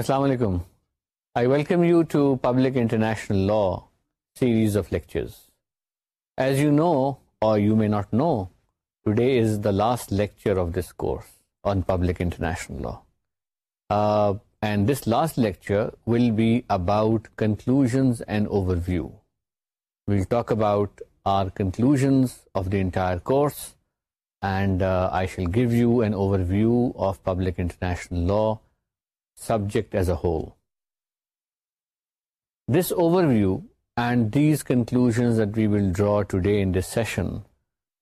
Assalamu alaikum. I welcome you to Public International Law series of lectures. As you know, or you may not know, today is the last lecture of this course on Public International Law. Uh, and this last lecture will be about conclusions and overview. We'll talk about our conclusions of the entire course, and uh, I shall give you an overview of Public International Law subject as a whole. This overview and these conclusions that we will draw today in this session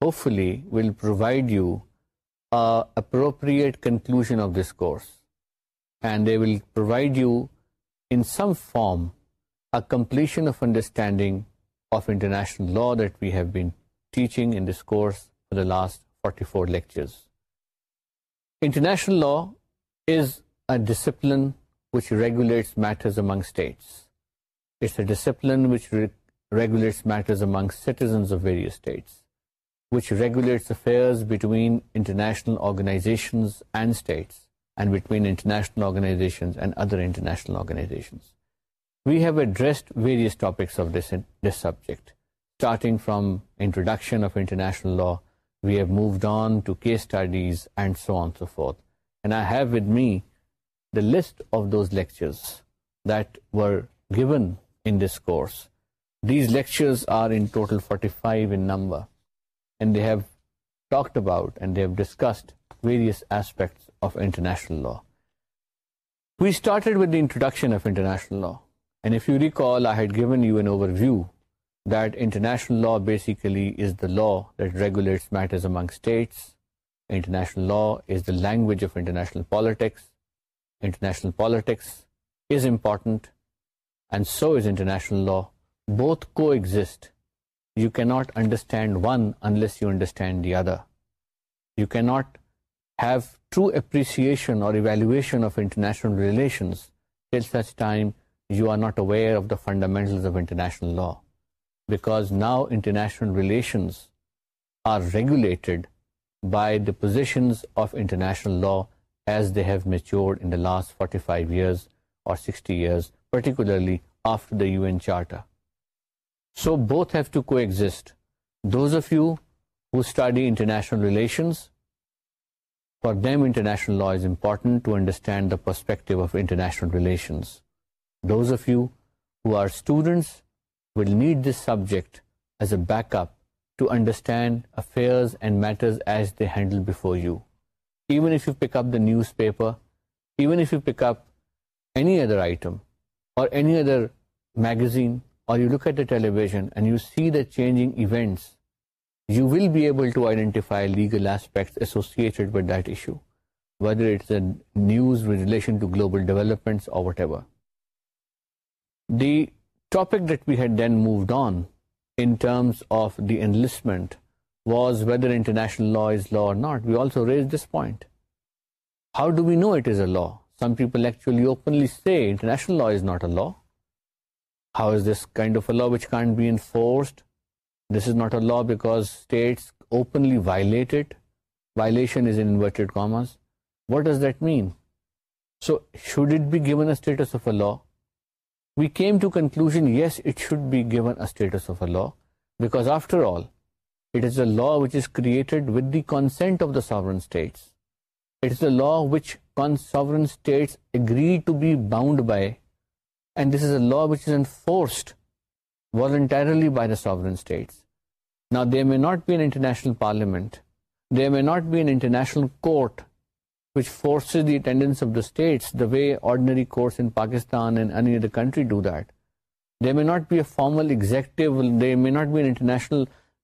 hopefully will provide you an appropriate conclusion of this course, and they will provide you in some form a completion of understanding of international law that we have been teaching in this course for the last 44 lectures. International law is a discipline which regulates matters among states. It's a discipline which regulates matters among citizens of various states, which regulates affairs between international organizations and states, and between international organizations and other international organizations. We have addressed various topics of this subject, starting from introduction of international law. We have moved on to case studies and so on and so forth. And I have with me the list of those lectures that were given in this course. These lectures are in total 45 in number, and they have talked about and they have discussed various aspects of international law. We started with the introduction of international law, and if you recall, I had given you an overview that international law basically is the law that regulates matters among states. International law is the language of international politics. International politics is important, and so is international law. Both coexist. You cannot understand one unless you understand the other. You cannot have true appreciation or evaluation of international relations till such time you are not aware of the fundamentals of international law, because now international relations are regulated by the positions of international law as they have matured in the last 45 years or 60 years, particularly after the UN Charter. So both have to coexist. Those of you who study international relations, for them international law is important to understand the perspective of international relations. Those of you who are students will need this subject as a backup to understand affairs and matters as they handle before you. News پیپرٹیفائی لیگلڈ whether news violation development the topic that bad mood on ٹرمسٹمنٹ was whether international law is law or not. We also raised this point. How do we know it is a law? Some people actually openly say international law is not a law. How is this kind of a law which can't be enforced? This is not a law because states openly violate it. Violation is in inverted commas. What does that mean? So should it be given a status of a law? We came to conclusion, yes, it should be given a status of a law, because after all, it is a law which is created of داورس uh which ساوراڈ by and is a law which is an forcibly by داور they may parliament they may not better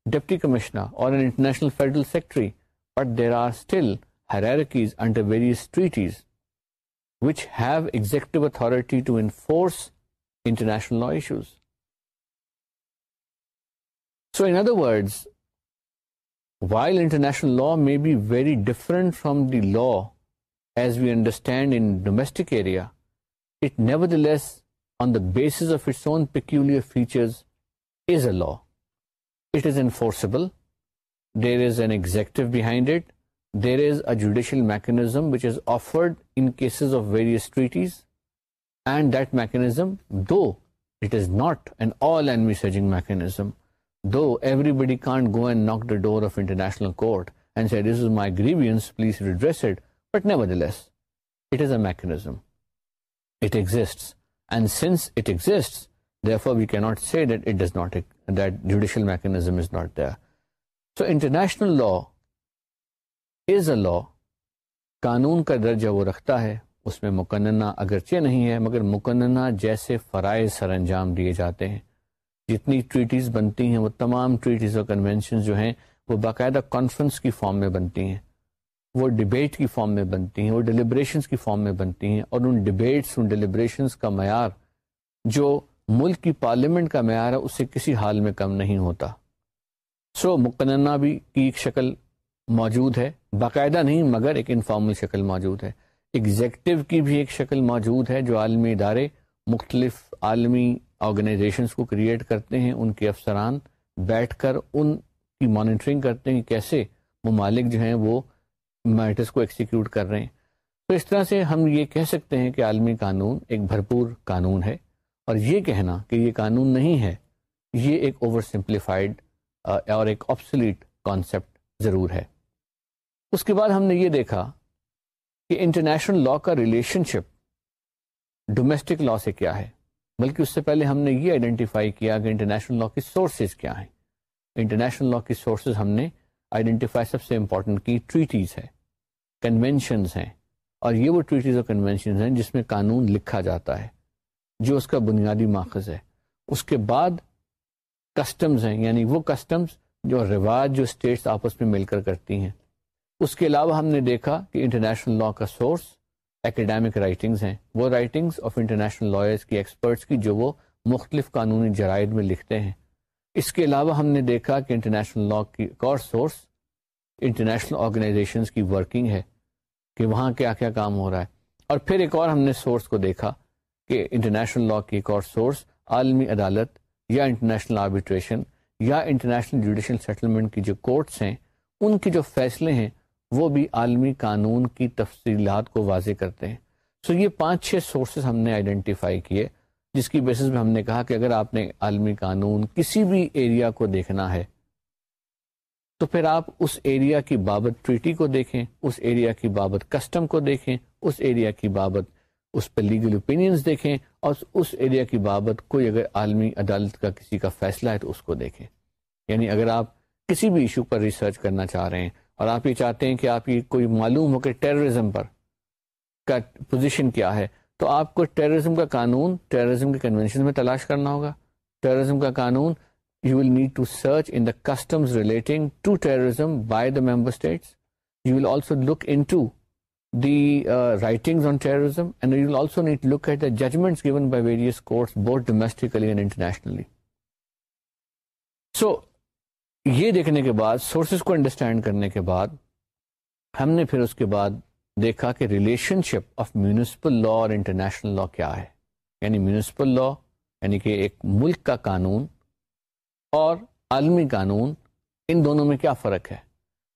deputy commissioner or an international federal secretary, but there are still hierarchies under various treaties which have executive authority to enforce international law issues. So in other words, while international law may be very different from the law as we understand in domestic area, it nevertheless, on the basis of its own peculiar features, is a law it is enforceable, there is an executive behind it, there is a judicial mechanism which is offered in cases of various treaties, and that mechanism, though it is not an all-envisaging mechanism, though everybody can't go and knock the door of international court and say, this is my grievance, please redress it, but nevertheless, it is a mechanism. It exists, and since it exists, therefore we cannot say that it does not that judicial mechanism is not there so international law is a law قانون کا درجہ وہ رکھتا ہے اس میں مقننہ اگرچہ نہیں ہے مگر مقننہ جیسے فرائض سر انجام دیے جاتے ہیں جتنی ٹریٹیز بنتی ہیں وہ تمام ٹریٹیز اور کنونشن جو ہیں وہ باقاعدہ کانفرنس کی فارم میں بنتی ہیں وہ ڈبیٹ کی فارم میں بنتی ہیں وہ ڈیلیبریشنس کی فارم میں بنتی ہیں اور ان ڈبیٹس ڈیلیبریشنس کا معیار جو ملک کی پارلیمنٹ کا معیار ہے اسے کسی حال میں کم نہیں ہوتا so, مقننہ بھی کی ایک شکل موجود ہے باقاعدہ نہیں مگر ایک انفارمل شکل موجود ہے ایگزیکٹو کی بھی ایک شکل موجود ہے جو عالمی ادارے مختلف عالمی آرگنائزیشنس کو کریٹ کرتے ہیں ان کے افسران بیٹھ کر ان کی مانیٹرنگ کرتے ہیں کیسے ممالک جو ہیں وہ میٹرس کو ایکسیکیوٹ کر رہے ہیں تو اس طرح سے ہم یہ کہہ سکتے ہیں کہ عالمی قانون ایک بھرپور قانون ہے اور یہ کہنا کہ یہ قانون نہیں ہے یہ ایک اوور سمپلیفائڈ اور ایک آپسلیٹ کانسیپٹ ضرور ہے اس کے بعد ہم نے یہ دیکھا کہ انٹرنیشنل لاء کا ریلیشن شپ ڈومیسٹک لاء سے کیا ہے بلکہ اس سے پہلے ہم نے یہ آئیڈینٹیفائی کیا کہ انٹرنیشنل لا کی سورسز کیا ہیں انٹرنیشنل لا کی سورسز ہم نے آئیڈینٹیفائی سب سے امپورٹنٹ کی ٹریٹیز ہے کنونشنز ہیں اور یہ وہ ٹریٹیز اور کنونشنز ہیں جس میں قانون لکھا جاتا ہے جو اس کا بنیادی ماخذ ہے اس کے بعد کسٹمز ہیں یعنی وہ کسٹمز جو رواج جو اسٹیٹس آپس میں مل کر کرتی ہیں اس کے علاوہ ہم نے دیکھا کہ انٹرنیشنل لا کا سورس اکیڈیمک رائٹنگز ہیں وہ رائٹنگز آف انٹرنیشنل لائرز کی ایکسپرٹس کی جو وہ مختلف قانونی جرائد میں لکھتے ہیں اس کے علاوہ ہم نے دیکھا کہ انٹرنیشنل لا کی ایک اور سورس انٹرنیشنل آرگنائزیشنس کی ورکنگ ہے کہ وہاں کیا کیا کام ہو رہا ہے اور پھر ایک اور ہم نے سورس کو دیکھا کہ انٹرنیشنل لا کی ایک اور سورس عالمی عدالت یا انٹرنیشنل آربیٹریشن یا انٹرنیشنل جوڈیشل سیٹلمنٹ کی جو کورٹس ہیں ان کے جو فیصلے ہیں وہ بھی عالمی قانون کی تفصیلات کو واضح کرتے ہیں سو so یہ پانچ چھ سورسز ہم نے آئیڈینٹیفائی کیے جس کی بیسس میں ہم نے کہا کہ اگر آپ نے عالمی قانون کسی بھی ایریا کو دیکھنا ہے تو پھر آپ اس ایریا کی بابت ٹریٹی کو دیکھیں اس ایریا کی بابت کسٹم کو دیکھیں اس ایریا کی بابت اس پہ لیگل اوپینینس دیکھیں اور اس ایریا کی بابت کوئی اگر عالمی عدالت کا کسی کا فیصلہ ہے تو اس کو دیکھیں یعنی اگر آپ کسی بھی ایشو پر ریسرچ کرنا چاہ رہے ہیں اور آپ یہ چاہتے ہیں کہ آپ یہ کوئی معلوم ہو کہ ٹیررزم پر کا پوزیشن کیا ہے تو آپ کو ٹیررزم کا قانون ٹیررزم کے کنونشن میں تلاش کرنا ہوگا ٹیررزم کا قانون you will need to search in the customs relating to terrorism by the member states you will also look in the رائٹنگزرزم and also net look ایٹمنٹ کورٹس بہت ڈومسٹکلی انٹرنیشنلی سو یہ دیکھنے کے بعد سورسز کو understand کرنے کے بعد ہم نے پھر اس کے بعد دیکھا کہ relationship of municipal law اور انٹرنیشنل لا کیا ہے یعنی میونسپل لا یعنی کہ ایک ملک کا قانون اور عالمی قانون ان دونوں میں کیا فرق ہے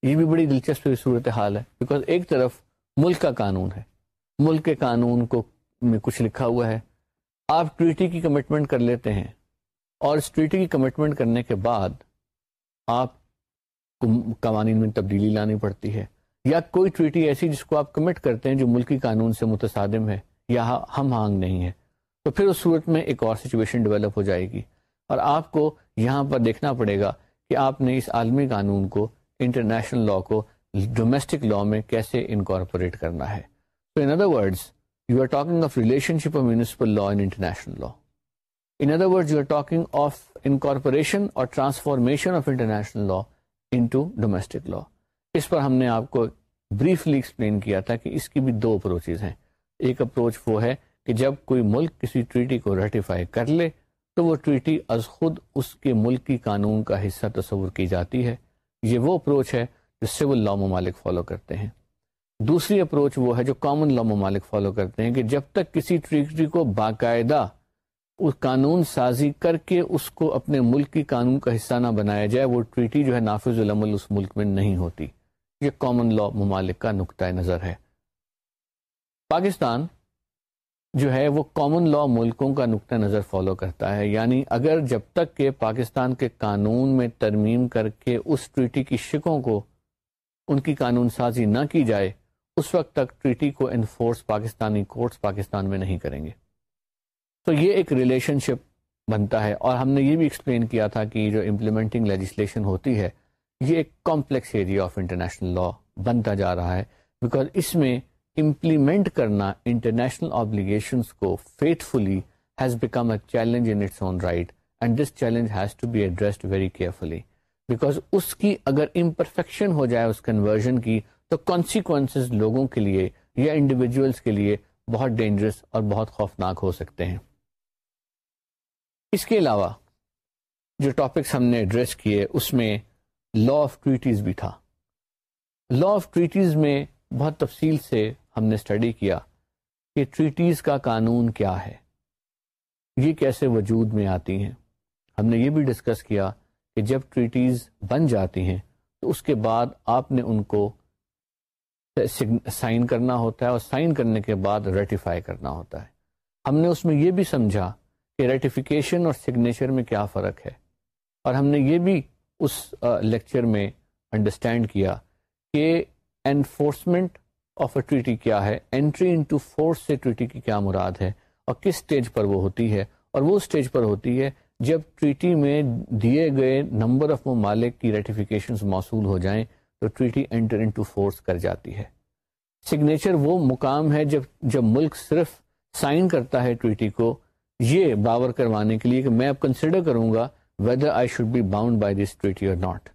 یہ بھی بڑی دلچسپ صورت حال ہے بیکاز ایک طرف ملک کا قانون ہے ملک کے قانون کو میں کچھ لکھا ہوا ہے آپ ٹریٹی کی کمٹمنٹ کر لیتے ہیں اور اس ٹریٹی کی کمٹمنٹ کرنے کے بعد آپ کو قوانین میں تبدیلی لانی پڑتی ہے یا کوئی ٹریٹی ایسی جس کو آپ کمٹ کرتے ہیں جو ملکی قانون سے متصادم ہے یا ہم ہانگ نہیں ہے تو پھر اس صورت میں ایک اور سچویشن ڈیولپ ہو جائے گی اور آپ کو یہاں پر دیکھنا پڑے گا کہ آپ نے اس عالمی قانون کو انٹرنیشنل لا کو ڈومیسٹک لا میں کیسے انکارپوریٹ کرنا ہے تو in other words you are talking of relationship of municipal law and international law in other word you are talking of incorporation اور transformation of international law in domestic law اس پر ہم نے آپ کو بریفلی ایکسپلین کیا تھا کہ اس کی بھی دو اپروچز ہیں ایک اپروچ وہ ہے کہ جب کوئی ملک کسی ٹریٹی کو ریٹیفائی کر لے تو وہ ٹریٹی از خود اس کے ملک کی قانون کا حصہ تصور کی جاتی ہے یہ وہ اپروچ ہے جو سول لا ممالک فالو کرتے ہیں دوسری اپروچ وہ ہے جو کامن لا ممالک فالو کرتے ہیں کہ جب تک کسی ٹریٹری کو باقاعدہ اس قانون سازی کر کے اس کو اپنے ملک کی قانون کا حصہ نہ بنایا جائے وہ ٹریٹی جو ہے نافذ العمل اس ملک میں نہیں ہوتی یہ کامن لا ممالک کا نقطۂ نظر ہے پاکستان جو ہے وہ کامن لا ملکوں کا نقطۂ نظر فالو کرتا ہے یعنی اگر جب تک کہ پاکستان کے قانون میں ترمیم کر کے اس ٹریٹی کی شکوں کو ان کی قانون سازی نہ کی جائے اس وقت تک ٹریٹی کو انفورس پاکستانی کورٹس پاکستان میں نہیں کریں گے تو یہ ایک ریلیشن شپ بنتا ہے اور ہم نے یہ بھی ایکسپلین کیا تھا کہ جو امپلیمنٹنگ لیجسلیشن ہوتی ہے یہ ایک complex area of international law بنتا جا رہا ہے بیکاز اس میں امپلیمنٹ کرنا انٹرنیشنل آبلیگیشنس کو faithfully has become a challenge in its own right and this challenge has to be addressed very carefully because اس کی اگر امپرفیکشن ہو جائے اس کنورژن کی تو کانسیکوینسز لوگوں کے لیے یا انڈیویجولس کے لیے بہت ڈینجرس اور بہت خوفناک ہو سکتے ہیں اس کے علاوہ جو ٹاپکس ہم نے ایڈریس کیے اس میں لا آف ٹریٹیز بھی تھا لا آف ٹریٹیز میں بہت تفصیل سے ہم نے اسٹڈی کیا کہ ٹریٹیز کا قانون کیا ہے یہ کیسے وجود میں آتی ہیں ہم نے یہ بھی ڈسکس کیا کہ جب ٹریٹیز بن جاتی ہیں تو اس کے بعد آپ نے ان کو سائن کرنا ہوتا ہے اور سائن کرنے کے بعد ریٹیفائی کرنا ہوتا ہے ہم نے اس میں یہ بھی سمجھا کہ ریٹیفیکیشن اور سگنیچر میں کیا فرق ہے اور ہم نے یہ بھی اس لیکچر میں انڈرسٹینڈ کیا کہ انفورسمنٹ آف اے ٹریٹی کیا ہے انٹری انٹو فورس سے ٹریٹی کی کیا مراد ہے اور کس سٹیج پر وہ ہوتی ہے اور وہ سٹیج پر ہوتی ہے جب ٹریٹی میں دیے گئے نمبر آف ممالک کی ریٹیفیکیشن موصول ہو جائیں تو ٹریٹی انٹر انٹو فورس کر جاتی ہے سگنیچر وہ مقام ہے جب جب ملک صرف سائن کرتا ہے ٹریٹی کو یہ باور کروانے کے لیے کہ میں اب کنسیڈر کروں گا whether I should be bound by this treaty or not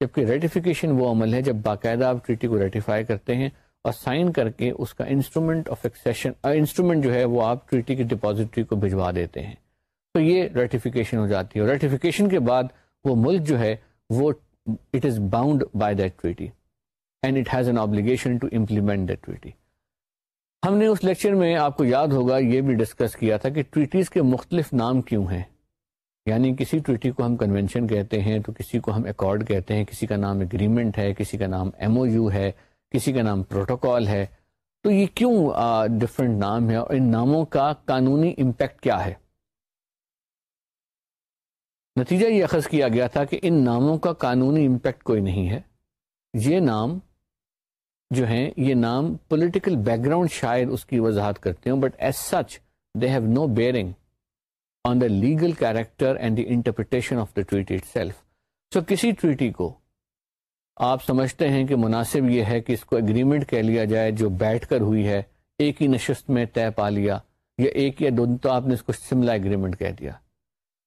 جبکہ ریٹیفیکیشن وہ عمل ہے جب باقاعدہ آپ ٹریٹی کو ریٹیفائی کرتے ہیں اور سائن کر کے اس کا انسٹرومنٹ آف ایکسیشن انسٹرومنٹ جو ہے وہ آپ ٹریٹی کی ڈپازیٹری کو بھجوا دیتے ہیں تو یہ ریٹیفیکیشن ہو جاتی ہے ریٹیفیکیشن کے بعد وہ ملک جو ہے وہ it it is bound by that ٹویٹی and has an obligation to implement that ٹویٹی ہم نے اس لیکچر میں آپ کو یاد ہوگا یہ بھی ڈسکس کیا تھا کہ ٹویٹیز کے مختلف نام کیوں ہیں یعنی کسی ٹویٹی کو ہم کنونشن کہتے ہیں تو کسی کو ہم ایکارڈ کہتے ہیں کسی کا نام اگریمنٹ ہے کسی کا نام ایم او یو ہے کسی کا نام پروٹوکال ہے تو یہ کیوں ڈفرینٹ نام ہے اور ان ناموں کا قانونی امپیکٹ کیا ہے نتیجہ یہ اخذ کیا گیا تھا کہ ان ناموں کا قانونی امپیکٹ کوئی نہیں ہے یہ نام جو ہیں یہ نام پولیٹیکل بیک گراؤنڈ شاید اس کی وضاحت کرتے ہوں but as such they have no bearing on the legal character and the interpretation of the itself so کسی ٹویٹی کو آپ سمجھتے ہیں کہ مناسب یہ ہے کہ اس کو اگریمنٹ کہہ لیا جائے جو بیٹھ کر ہوئی ہے ایک ہی نشست میں طے پا لیا یا ایک یا دو تو آپ نے اس کو شملہ اگریمنٹ کہہ دیا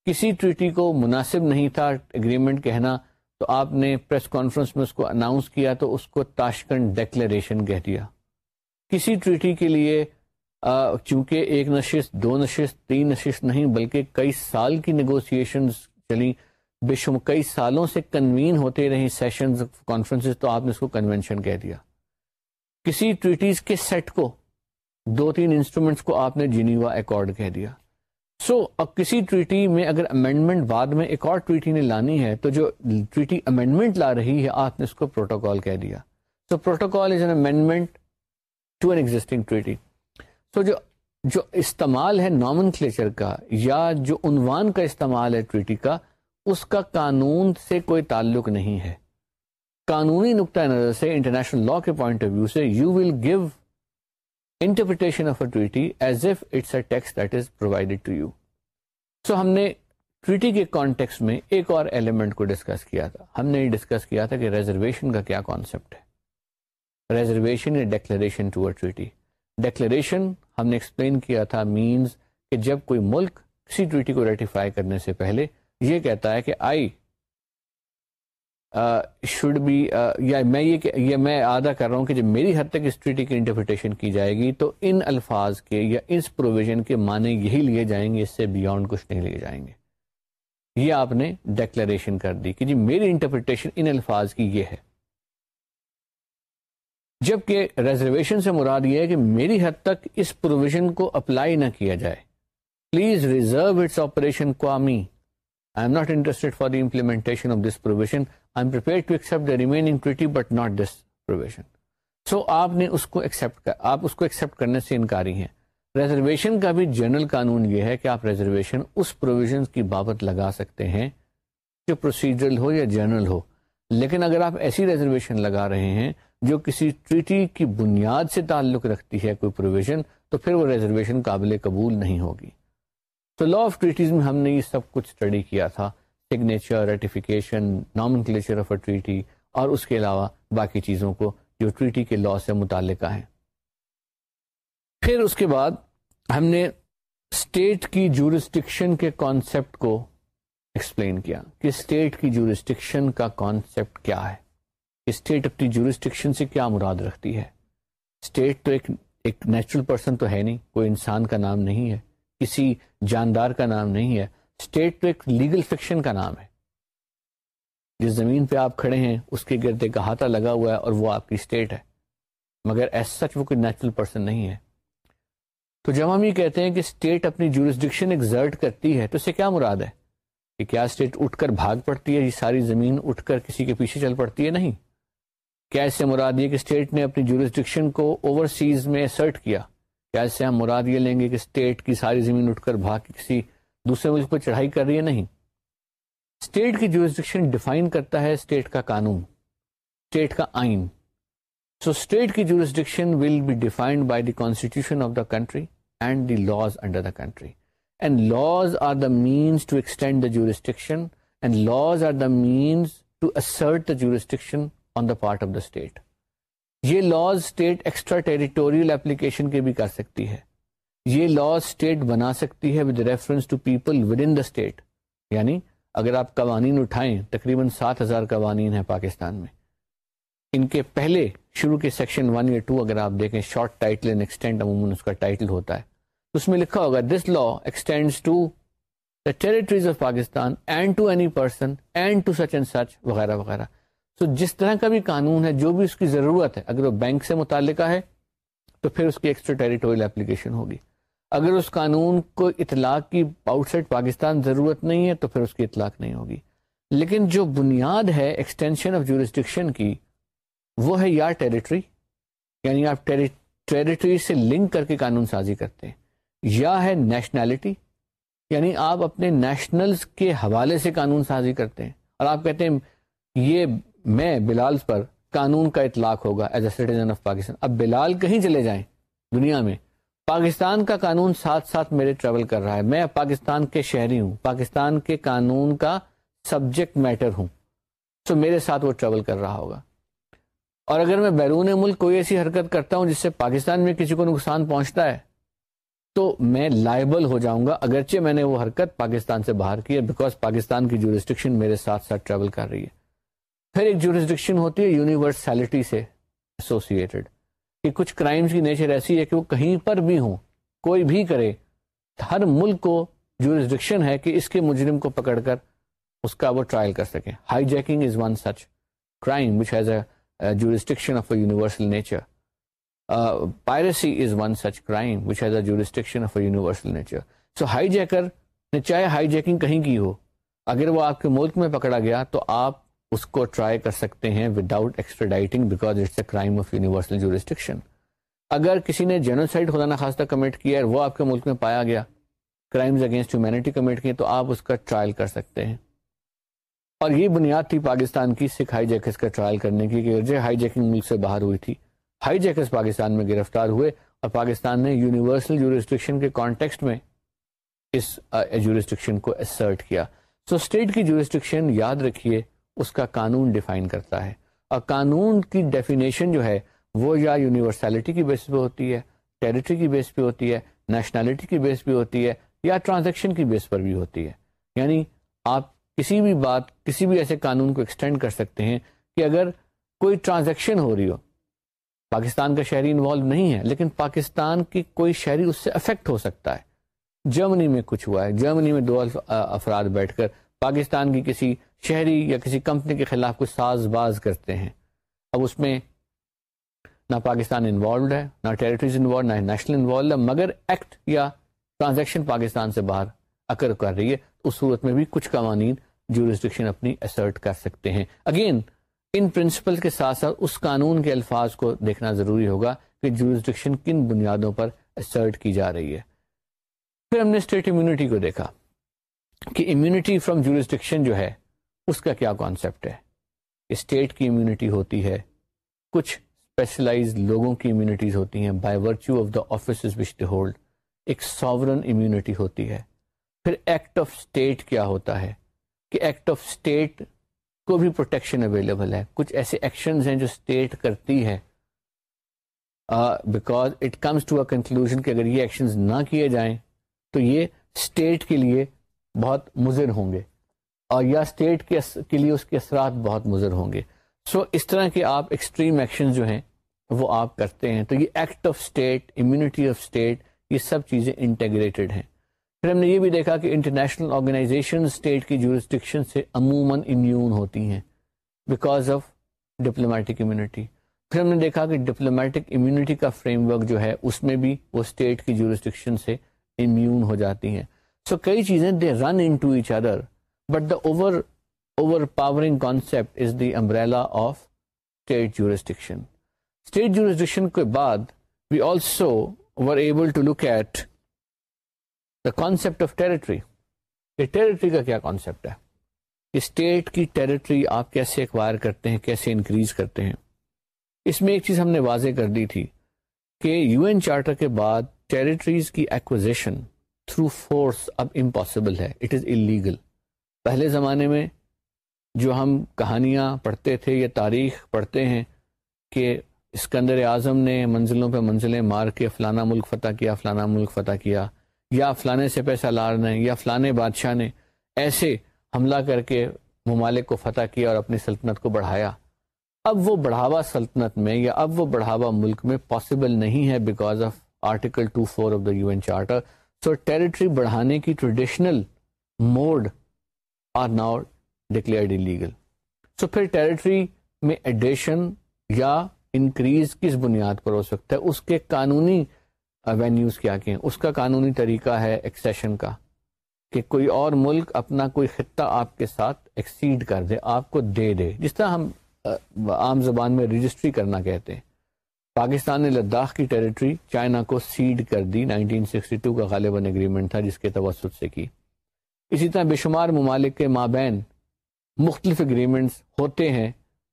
کسی ٹریٹی کو مناسب نہیں تھا اگریمنٹ کہنا تو آپ نے پریس کانفرنس میں اس کو اناؤنس کیا تو اس کو تاشکن ڈیکلیریشن کہہ دیا کسی ٹریٹی کے لیے چونکہ ایک نشست دو نشست تین نشست نہیں بلکہ کئی سال کی نیگوسیشنز چلیں شم کئی سالوں سے کنوین ہوتے رہیں سیشنز کانفرنسز تو آپ نے اس کو کنونشن کہہ دیا کسی ٹریٹیز کے سیٹ کو دو تین انسٹرومنٹس کو آپ نے جینیوا ایکارڈ کہہ دیا سو so, کسی ٹریٹی میں اگر امینڈمنٹ بعد میں ایک اور ٹریٹی نے لانی ہے تو جو ٹریٹی امینڈمنٹ لا رہی ہے آپ نے اس کو پروٹوکال کہہ دیا so so protocol is an an amendment to existing جو جو استعمال ہے نامن کلیچر کا یا جو عنوان کا استعمال ہے ٹریٹی کا اس کا قانون سے کوئی تعلق نہیں ہے قانونی نقطۂ نظر سے انٹرنیشنل لا کے پوائنٹ آف ویو سے you will give interpretation of a ٹویٹی as if it's a text that is provided to you so ہم نے ٹویٹی کے کانٹیکس میں ایک اور ایلیمنٹ کو ڈسکس کیا تھا ہم نے یہ ڈسکس کیا تھا کہ ریزرویشن کا کیا کانسیپٹ ہے ریزرویشن یا ڈیکلریشن ٹو اے ٹویٹی ڈیکلریشن ہم نے ایکسپلین کیا تھا مینس کہ جب کوئی ملک کسی ٹویٹی کو ریٹیفائی کرنے سے پہلے یہ کہتا ہے کہ آئی شوڈ بی یا میں یہ میں آدھا کر رہا ہوں کہ جب میری حد تک کی انٹرپریٹیشن کی جائے گی تو ان الفاظ کے یا اس پروویژن کے معنی یہی لیے جائیں گے اس سے بیونڈ کچھ نہیں لیے جائیں گے یہ آپ نے ڈیکلریشن کر دی کہ جی میری انٹرپریٹیشن ان الفاظ کی یہ ہے جب کہ ریزرویشن سے مراد یہ ہے کہ میری حد تک اس پروویژن کو اپلائی نہ کیا جائے پلیز ریزرو اٹس آپریشن کوامی انکاری کا بھی جنرل قانون یہ ہے کہ آپ ریزرویشن اس پروویژن کی بابت لگا سکتے ہیں جو پروسیجرل ہو یا جنرل ہو لیکن اگر آپ ایسی ریزرویشن لگا رہے ہیں جو کسی ٹریٹی کی بنیاد سے تعلق رکھتی ہے کوئی پروویژن تو پھر وہ ریزرویشن قابل قبول نہیں ہوگی تو لا آف ٹریٹیز میں ہم نے یہ سب کچھ اسٹڈی کیا تھا سگنیچر ریٹیفیکیشن نامن کلیچر آف اے ٹریٹی اور اس کے علاوہ باقی چیزوں کو جو ٹریٹی کے لا سے متعلقہ ہیں پھر اس کے بعد ہم نے اسٹیٹ کی جورسٹکشن کے کانسیپٹ کو ایکسپلین کیا کہ اسٹیٹ کی جورسٹکشن کا کانسیپٹ کیا ہے اسٹیٹ اپنی جورسٹکشن سے کیا مراد رکھتی ہے اسٹیٹ تو ایک ایک نیچرل پرسن تو ہے نہیں کوئی انسان کا نام نہیں ہے کسی جاندار کا نام نہیں ہے اسٹیٹ تو ایک لیگل فکشن کا نام ہے جس زمین پہ آپ کھڑے ہیں اس کے گرد ایک ہاتھا لگا ہوا ہے اور وہ آپ کی اسٹیٹ ہے مگر سچ وہ کوئی نیچرل پرسن نہیں ہے تو جب ہم یہ کہتے ہیں کہ اسٹیٹ اپنی جورسڈکشن ایکزرٹ کرتی ہے تو اسے کیا مراد ہے کہ کیا اسٹیٹ اٹھ کر بھاگ پڑتی ہے یہ ساری زمین اٹھ کر کسی کے پیچھے چل پڑتی ہے نہیں کیا سے مراد یہ کہ اسٹیٹ نے اپنی جورسڈکشن کو اوورسیز میں سرٹ کیا سے ہم مراد یہ لیں گے کہ اسٹیٹ کی ساری زمین اٹھ کر بھاگ کسی دوسرے ملک پہ چڑھائی کر رہی ہے نہیں اسٹیٹ کی کیشن ڈیفائن کرتا ہے اسٹیٹ کا قانون اسٹیٹ کا آئین سو اسٹیٹ کی jurisdiction will be defined by the constitution of the country and the laws laws under the country and are the means to extend the and laws are the jurisdiction on the part of the state یہ laws state extra territorial application کے بھی کر سکتی ہے یہ laws state بنا سکتی ہے with with reference to people in the state یعنی اگر آپ قوانین اٹھائیں تقریباً سات ہزار قوانین ہیں پاکستان میں ان کے پہلے شروع کے سیکشن ون یا ٹو اگر آپ دیکھیں شارٹ ٹائٹل ایکسٹینڈ عموماً اس کا ٹائٹل ہوتا ہے اس میں لکھا ہوگا this law to the territories of Pakistan and and and to to any person such such وغیرہ وغیرہ جس طرح کا بھی قانون ہے جو بھی اس کی ضرورت ہے اگر وہ بینک سے متعلقہ ہے تو پھر اس کی ایکسٹرا ٹیریٹوریل اپلیکیشن ہوگی اگر اس قانون کو اطلاق کی آؤٹ سائڈ پاکستان ضرورت نہیں ہے تو پھر اس کی اطلاق نہیں ہوگی لیکن جو بنیاد ہے ایکسٹینشن آف جورسڈکشن کی وہ ہے یا ٹیریٹری یعنی آپ ٹیریٹری سے لنک کر کے قانون سازی کرتے ہیں یا ہے نیشنلٹی یعنی آپ اپنے نیشنلز کے حوالے سے قانون سازی کرتے ہیں اور آپ کہتے ہیں یہ میں بلال پر قانون کا اطلاق ہوگا as a citizen of Pakistan اب بلال کہیں چلے جائیں دنیا میں پاکستان کا قانون ساتھ ساتھ میرے ٹریول کر رہا ہے میں پاکستان کے شہری ہوں پاکستان کے قانون کا سبجیکٹ میٹر ہوں سو میرے ساتھ وہ ٹریول کر رہا ہوگا اور اگر میں بیرون ملک کوئی ایسی حرکت کرتا ہوں جس سے پاکستان میں کسی کو نقصان پہنچتا ہے تو میں لائبل ہو جاؤں گا اگرچہ میں نے وہ حرکت پاکستان سے باہر کی ہے بیکاز پاکستان کی جو میرے ساتھ ساتھ ٹریول کر رہی ہے پھر ایک جورسڈکشن ہوتی ہے یونیورسلٹی سے ایسوسیڈ کہ کچھ کرائمس کی نیچر ایسی ہے کہ وہ کہیں پر بھی ہوں کوئی بھی کرے ہر ملک کو جورسڈکشن ہے کہ اس کے مجرم کو پکڑ کر اس کا وہ ٹرائل کر سکیں hijacking is one such crime which has a a jurisdiction of universal nature piracy is one such crime which has a jurisdiction of a universal nature so hijacker نے چاہے ہائی جیکنگ کہیں کی ہو اگر وہ آپ کے ملک میں پکڑا گیا تو آپ اس کو ٹرائی کر سکتے ہیں because it's a crime of universal jurisdiction اگر کسی نے جینوسائڈ خدا نخواستہ کمٹ کیا ہے وہ آپ کے ملک میں پایا گیا کرائمز اگینسٹ ہیومینٹی کمٹ کیے تو آپ اس کا ٹرائل کر سکتے ہیں اور یہ بنیاد تھی پاکستان کی سکھ ہائی جیکس کا ٹرائل کرنے کی وجہ ہائی جیکنگ ملک سے باہر ہوئی تھی ہائی جیکس پاکستان میں گرفتار ہوئے اور پاکستان نے یونیورسل جورسٹکشن کے کانٹیکسٹ میں اس جورسٹکشن uh, کو اسرٹ کیا سو so, اسٹیٹ کی یاد رکھیے اس کا قانون ڈیفائن کرتا ہے اور قانون کی ڈیفینیشن جو ہے وہ یا یونیورسلٹی کی بیس پہ ہوتی ہے ٹیریٹری کی بیس پہ ہوتی ہے نیشنلٹی کی بیس پہ ہوتی ہے یا ٹرانزیکشن کی بیس پر بھی ہوتی ہے یعنی آپ کسی بھی بات کسی بھی ایسے قانون کو ایکسٹینڈ کر سکتے ہیں کہ اگر کوئی ٹرانزیکشن ہو رہی ہو پاکستان کا شہری انوالو نہیں ہے لیکن پاکستان کی کوئی شہری اس سے افیکٹ ہو سکتا ہے جرمنی میں کچھ ہوا ہے جرمنی میں دو افراد بیٹھ کر پاکستان کی کسی شہری یا کسی کمپنی کے خلاف کچھ ساز باز کرتے ہیں اب اس میں نہ پاکستان انوالوڈ ہے نہ ٹیریٹریز انوالوڈ نہ نیشنل انوالوڈ ہے مگر ایکٹ یا ٹرانزیکشن پاکستان سے باہر اکر کر رہی ہے اس صورت میں بھی کچھ قوانین جورسڈکشن اپنی اسرٹ کر سکتے ہیں اگین ان پرنسپل کے ساتھ ساتھ اس قانون کے الفاظ کو دیکھنا ضروری ہوگا کہ جورسڈکشن کن بنیادوں پر اسرٹ کی جا رہی ہے پھر ہم نے اسٹیٹ امیونٹی کو دیکھا کہ امیونٹی فرام جورسڈکشن جو ہے اس کا کیا کانسیپٹ ہے اسٹیٹ کی امیونٹی ہوتی ہے کچھ اسپیشلائز لوگوں کی امیونٹیز ہوتی ہیں by virtue of the offices which they hold ایک ساورن امیونٹی ہوتی ہے پھر ایکٹ آف اسٹیٹ کیا ہوتا ہے کہ ایکٹ آف اسٹیٹ کو بھی پروٹیکشن اویلیبل ہے کچھ ایسے ایکشنز ہیں جو اسٹیٹ کرتی ہے because it comes to a conclusion کہ اگر یہ ایکشنز نہ کیے جائیں تو یہ اسٹیٹ کے لیے بہت مضر ہوں گے یا اسٹیٹ کے لیے اس کے اثرات بہت مضر ہوں گے سو so, اس طرح کے آپ ایکسٹریم ایکشن جو ہیں وہ آپ کرتے ہیں تو یہ act of state immunity of state یہ سب چیزیں انٹیگریٹڈ ہیں پھر ہم نے یہ بھی دیکھا کہ انٹرنیشنل آرگنائزیشن اسٹیٹ کی جورسٹکشن سے عموماً امیون ہوتی ہیں بیکاز آف ڈپلومیٹک امیونٹی پھر ہم نے دیکھا کہ ڈپلومیٹک امیونٹی کا فریم ورک جو ہے اس میں بھی وہ اسٹیٹ کی جورسٹکشن سے امیون ہو جاتی ہیں سو so, کئی چیزیں they run into each other territory آپ کیسے کیسے انکریز کرتے ہیں اس میں ایک چیز ہم نے واضح کر دی تھی کہ یو این چارٹر کے بعد ٹیریٹریز کی تھرو فورس اب امپاسبل ہے اٹ از انلیگل پہلے زمانے میں جو ہم کہانیاں پڑھتے تھے یا تاریخ پڑھتے ہیں کہ اسکندر اعظم نے منزلوں پہ منزلیں مار کے فلانا ملک فتح کیا فلانا ملک فتح کیا یا فلانے سے پیسہ لار نے یا فلانے بادشاہ نے ایسے حملہ کر کے ممالک کو فتح کیا اور اپنی سلطنت کو بڑھایا اب وہ بڑھاوا سلطنت میں یا اب وہ بڑھاوا ملک میں پاسبل نہیں ہے because of article two four of the U N charter so territory بڑھانے کی traditional mode are now declared illegal so پھر ٹیریٹری میں ایڈیشن یا انکریز کس بنیاد پر ہو سکتا ہے اس کے قانونی وینیوز کیا ہیں اس کا قانونی طریقہ ہے ایکسیشن کا کہ کوئی اور ملک اپنا کوئی خطہ آپ کے ساتھ ایکسیڈ کر دے آپ کو دے دے جس طرح ہم عام زبان میں رجسٹری کرنا کہتے ہیں پاکستان نے لداخ کی ٹریٹری چائنا کو سیڈ کر دی 1962 کا غالباً اگریمنٹ تھا جس کے توسط سے کی اسی طرح بے شمار ممالک کے مابین مختلف اگریمنٹس ہوتے ہیں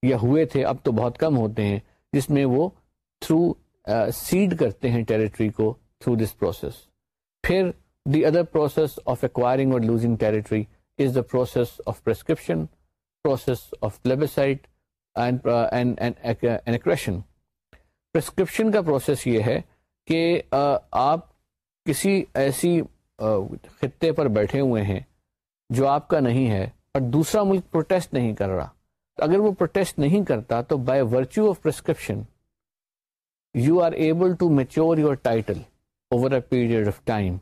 یا ہوئے تھے اب تو بہت کم ہوتے ہیں جس میں وہ تھرو سیڈ uh, کرتے ہیں ٹریٹری کو تھرو دس پروسیس پھر the other process of acquiring اور losing territory is the process of prescription process of لیبسائٹ لیبسائٹن پرسکرپشن کا پروسیس یہ ہے کہ uh, آپ کسی ایسی خطے پر بیٹھے ہوئے ہیں جو آپ کا نہیں ہے اور دوسرا ملک پروٹیسٹ نہیں کر رہا اگر وہ پروٹیسٹ نہیں کرتا تو by virtue of prescription you are able to your title over a period of time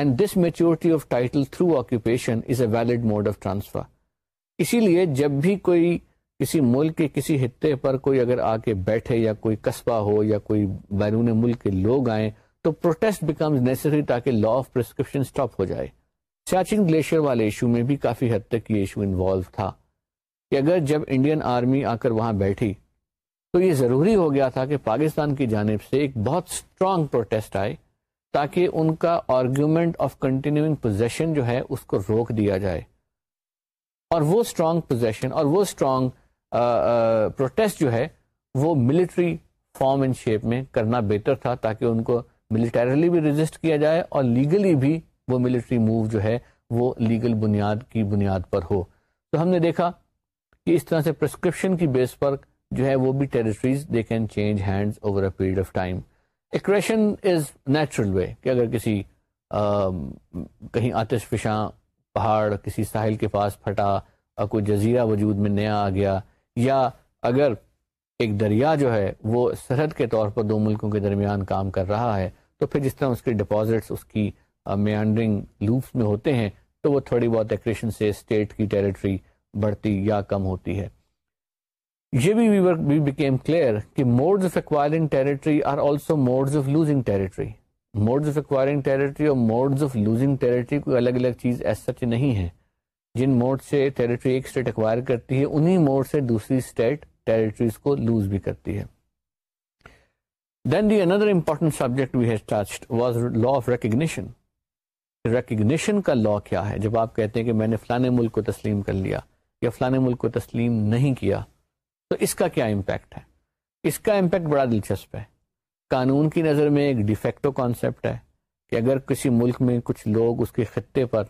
and this maturity of title through occupation is a valid mode of transfer اسی لیے جب بھی کوئی کسی ملک کے کسی خطے پر کوئی اگر آ کے بیٹھے یا کوئی قصبہ ہو یا کوئی بیرون ملک کے لوگ آئیں تو پروٹیسٹ بیکمز نیسری تاکہ لا آف پرسکرپشن اسٹاپ ہو جائے سیاچن گلیشیئر والے ایشو میں بھی کافی حد تک یہ ایشو انوالو تھا کہ اگر جب انڈین آرمی آ کر وہاں بیٹھی تو یہ ضروری ہو گیا تھا کہ پاکستان کی جانب سے ایک بہت اسٹرانگ پروٹیسٹ آئے تاکہ ان کا آرگیومنٹ آف کنٹینیونگ پوزیشن جو ہے اس کو روک دیا جائے اور وہ اسٹرانگ پوزیشن اور وہ اسٹرانگ پروٹیسٹ جو ہے وہ ملٹری فارم اینڈ شیپ میں کرنا بہتر تھا تاکہ ان کو ملٹریلی بھی رجسٹ کیا جائے اور لیگلی بھی وہ ملٹری موو جو ہے وہ لیگل بنیاد کی بنیاد پر ہو تو ہم نے دیکھا کہ اس طرح سے پرسکرپشن کی بیس پر جو ہے وہ بھی territories they can change hand over a period of time accretion is natural way کہ اگر کسی کہیں آتش فشاں پہاڑ کسی ساحل کے پاس پھٹا اور کوئی جزیرہ وجود میں نیا آ گیا یا اگر ایک دریا جو ہے وہ سرحد کے طور پر دو ملکوں کے درمیان کام کر رہا ہے تو پھر جس طرح اس کے ڈپازٹس اس کی میانڈرنگ لوپس میں ہوتے ہیں تو وہ تھوڑی بہت ایکریشن سے اسٹیٹ کی ٹریٹری بڑھتی یا کم ہوتی ہے یہ بھی بیکیم کلیئر کہ موڈز آف ایکوائرنگ ٹریٹری اور موڈز آف لوزنگ ٹریٹری کوئی الگ الگ چیز سچ نہیں ہے جن موڈ سے ٹریٹری ایک اسٹیٹ ایکوائر کرتی ہے انہیں دوسری اسٹیٹ ٹریٹریز کو لوز بھی کرتی ہے then the other important subject was law of recognition recognition کا لا کیا ہے جب آپ کہتے ہیں کہ میں نے فلانے ملک کو تسلیم کر لیا یا فلانے ملک کو تسلیم نہیں کیا تو اس کا کیا امپیکٹ ہے اس کا امپیکٹ بڑا دلچسپ ہے قانون کی نظر میں ایک ڈیفیکٹو کانسیپٹ ہے کہ اگر کسی ملک میں کچھ لوگ اس کے خطے پر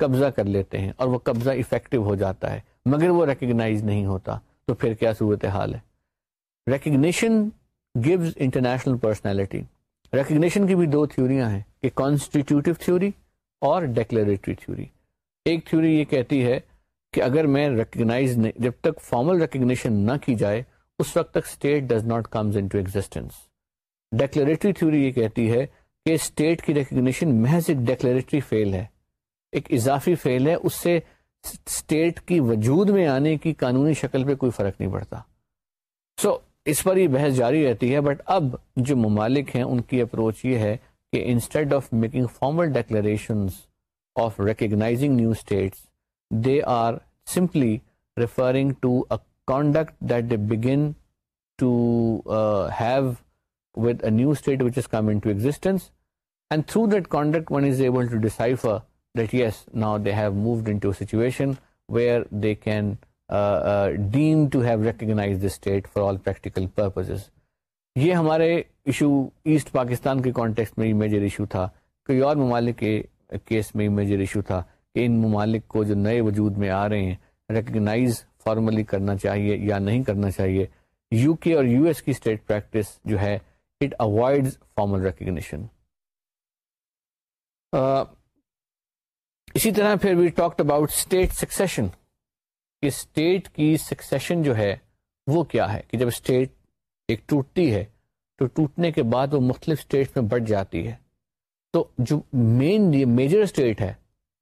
قبضہ کر لیتے ہیں اور وہ قبضہ افیکٹو ہو جاتا ہے مگر وہ ریکگنائز نہیں ہوتا تو پھر کیا صورتحال ہے recognition gives international personality recognition کی بھی دو تھیوریاں ہیں کہ کانسٹیٹیوٹیو تھیوری اور ڈیکلیریٹری تھیوری ایک تھیوری یہ کہتی ہے کہ اگر میں ریکگنائز نہیں جب تک فارمل ریکگنیشن نہ کی جائے اس وقت تک state does not comes into existence declaratory theory یہ کہتی ہے کہ اسٹیٹ کی ریکگنیشن محض ایک ڈیکلیریٹری فیل ہے ایک اضافی فیل ہے اس سے اسٹیٹ کی وجود میں آنے کی قانونی شکل پہ کوئی فرق نہیں پڑتا سو so, اس پر یہ بحث جاری رہتی ہے بٹ اب جو ممالک ہیں ان کی اپروچ یہ ہے کہ instead of making formal declarations of recognising new states they are simply referring to a that began existence and through that conduct one is able situation where they can deem to have recognise the state for all practical purposes یہ ہمارے issue asset Pakistan کے context میں major issue تھا اور ممالک کے case میں major issue تھا کہ ان ممالک کو جو نئے وجود میں آ رہے ہیں ریکگنائز فارملی کرنا چاہیے یا نہیں کرنا چاہیے یو کے اور یو ایس کی اسٹیٹ پریکٹس جو ہے اٹ اوائڈ فارمل ریکگنیشن اسی طرح پھر we talk about state succession کہ اسٹیٹ کی سکسیشن جو ہے وہ کیا ہے کہ جب اسٹیٹ ایک ٹوٹتی ہے تو ٹوٹنے کے بعد وہ مختلف اسٹیٹ میں بٹ جاتی ہے تو جو مین میجر اسٹیٹ ہے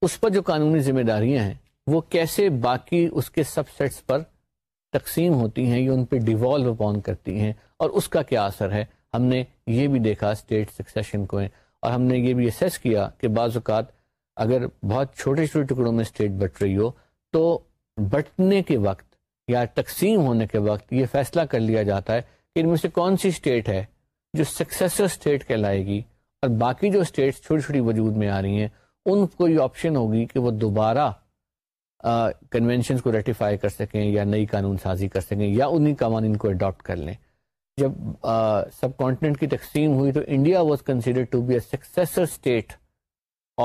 اس پر جو قانونی ذمہ داریاں ہیں وہ کیسے باقی اس کے سب سیٹس پر تقسیم ہوتی ہیں یا ان پہ ڈیوالو اپون کرتی ہیں اور اس کا کیا اثر ہے ہم نے یہ بھی دیکھا اسٹیٹ سکسیشن کو اور ہم نے یہ بھی اسیس کیا کہ بعض اوقات اگر بہت چھوٹے چھوٹے ٹکڑوں میں اسٹیٹ بٹ رہی ہو تو بٹنے کے وقت یا تقسیم ہونے کے وقت یہ فیصلہ کر لیا جاتا ہے کہ ان میں سے کون سی اسٹیٹ ہے جو سکسیسر اسٹیٹ کہلائے گی اور باقی جو اسٹیٹس چھوٹی چھوٹی وجود میں آ رہی ہیں ان کو یہ آپشن ہوگی کہ وہ دوبارہ کنونشن کو ریٹیفائی کر سکیں یا نئی قانون سازی کر سکیں یا انہیں قوانین کو اڈاپٹ کر لیں جب سب کانٹیننٹ کی تقسیم ہوئی تو India was consider to be a successor state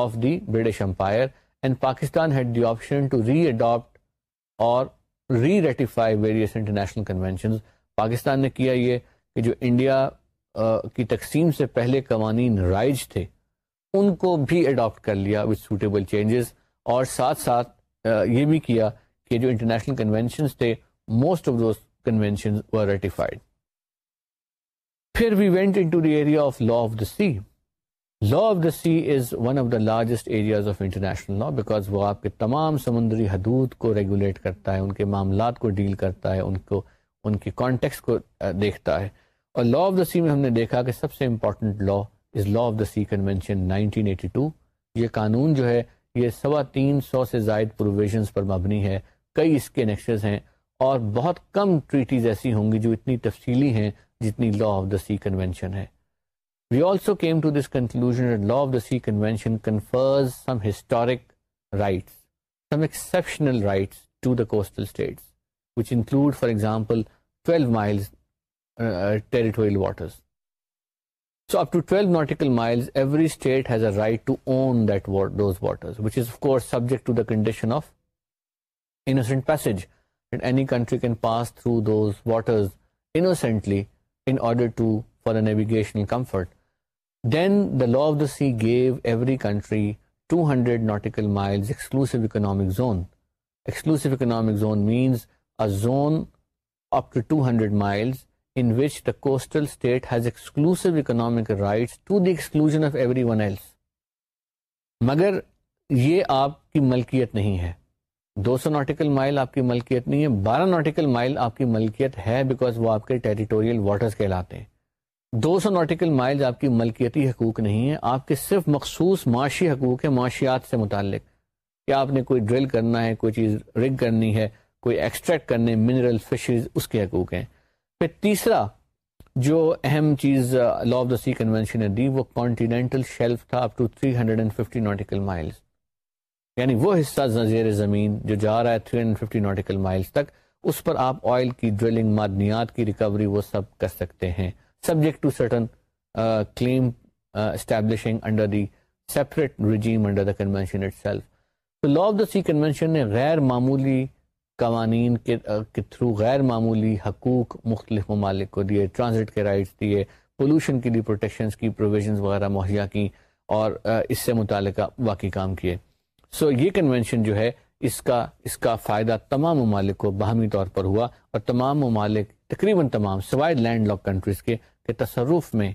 of the British empire and Pakistan had the option to re adopt or re ratify various international convention Pakistan نے کیا یہ کہ جو انڈیا کی تقسیم سے پہلے قوانین رائج تھے ان کو بھی اڈاپٹ کر لیا وتھ سوٹیبل چینجز اور ساتھ ساتھ یہ بھی کیا کہ جو انٹرنیشنل کنونشنز تھے most of those done ratified پھر we went the area of law of the sea law of the sea is one of the largest areas of international law because وہ آپ کے تمام سمندری حدود کو ریگولیٹ کرتا ہے ان کے معاملات کو ڈیل کرتا ہے ان کو ان کے کانٹیکس کو دیکھتا ہے اور لا آف دا سی میں ہم نے دیکھا کہ سب سے important law is law of the sea convention nineteen eighty two یہ قانون جو ہے یہ سوا تین سو سے زائد پروویژنس پر مبنی ہے کئی اس کے نیکسز ہیں اور بہت کم ٹریٹیز ایسی ہوں گی جو اتنی تفصیلی ہیں جتنی law of the sea convention ہے وی آلسو دس کنکلوژ لو the سیفرز some historic rights rights coastal states which include for ایگزامپلٹوریل mile state has a right واٹرسٹنس تھروزنٹلیٹ then the law of the sea give every country two hundred miles mile economic zone exclusive economic zone means a zone up to two which mile coastal state has exclusive economic to the of everyone else مگر یہ آپ کی ملکیت نہیں ہے دو سو nautical مائل آپ کی ملکیت نہیں ہے بارہ ناٹیکل مائل آپ کی ملکیت ہے بیکاز وہ آپ کے ٹیریٹوریل واٹرز کہلاتے ہیں دو سو ناٹیکل مائلز آپ کی ملکیتی حقوق نہیں ہے آپ کے صرف مخصوص معاشی حقوق ہیں معاشیات سے متعلق کیا آپ نے کوئی ڈرل کرنا ہے کوئی چیز رگ کرنی ہے کوئی ایکسٹریکٹ کرنے منرل فشز اس کے حقوق ہیں پھر تیسرا جو اہم چیز لا آف دا سی کنونشن نے دی وہ کانٹینینٹل شیلف تھا up hundred and fifty nautical miles یعنی وہ حصہ زیر زمین جو جا رہا ہے تھری ہنڈریڈ ففٹی نوٹیکل تک اس پر آپ آئل کی ڈرلنگ معدنیات کی ریکوری وہ سب کر سکتے ہیں subject to certain uh, claim uh, establishing under the separate regime under the convention itself. So law of the sea convention نے غیر معمولی قوانین کے تھرو uh, غیر معمولی حقوق مختلف ممالک کو دیے ٹرانزٹ کے رائٹس دیے پولوشن کے لیے پروٹیکشنس کی پروویژنس وغیرہ مہیا کی اور uh, اس سے متعلقہ واقعی کام کیے سو so, یہ کنونشن جو ہے اس کا اس کا فائدہ تمام ممالک کو باہمی طور پر ہوا اور تمام ممالک تقریباً تمام سوائے لینڈ لاک کنٹریز کے کے تصرف میں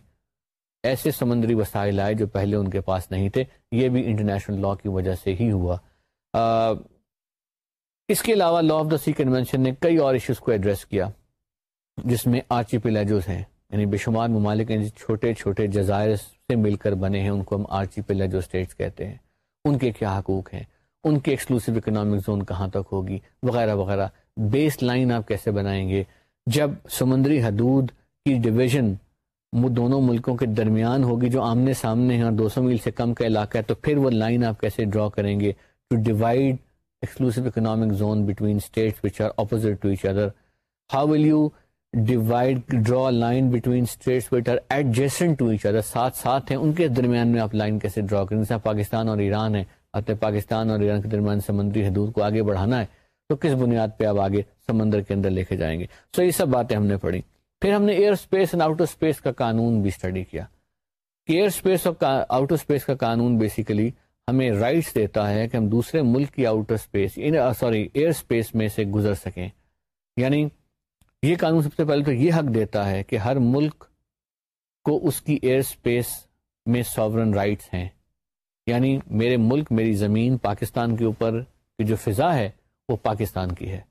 ایسے سمندری وسائل آئے جو پہلے ان کے پاس نہیں تھے یہ بھی انٹرنیشنل لا کی وجہ سے ہی ہوا اس کے علاوہ لا آف دا سی کنوینشن نے کئی اور ایشوز کو ایڈریس کیا جس میں آرچی پیلیجوز ہیں یعنی بے شمار ممالک ہیں چھوٹے چھوٹے جزائر سے مل کر بنے ہیں ان کو ہم آرچی اسٹیٹس کہتے ہیں ان کے کیا حقوق ہیں ان کے ایکسکلوسو اکنامک زون کہاں تک ہوگی وغیرہ وغیرہ بیس لائن آپ کیسے بنائیں گے جب سمندری حدود کی ڈویژن وہ دونوں ملکوں کے درمیان ہوگی جو آمنے سامنے اور دو سو میل سے کم کا علاقہ ہے تو پھر وہ لائن آپ کیسے ڈرا کریں گے to divide exclusive economic zone between states ہیں ان کے درمیان میں آپ لائن کیسے ڈرا کریں گے پاکستان اور ایران ہے اپنے پاکستان اور ایران کے درمیان سمندری حدود کو آگے بڑھانا ہے تو کس بنیاد پہ آپ آگے سمندر کے اندر لے کے جائیں گے سو یہ سب باتیں ہم نے پڑھی پھر ہم نے air space and outer space کا قانون بھی اسٹڈی کیا کہ ایئر اسپیس اور آؤٹر اسپیس کا قانون بیسیکلی ہمیں رائٹس دیتا ہے کہ ہم دوسرے ملک کی outer space sorry air space میں سے گزر سکیں یعنی یہ قانون سب سے پہلے تو یہ حق دیتا ہے کہ ہر ملک کو اس کی ایئر اسپیس میں ساورن رائٹس ہیں یعنی میرے ملک میری زمین پاکستان کے اوپر کی جو فضا ہے وہ پاکستان کی ہے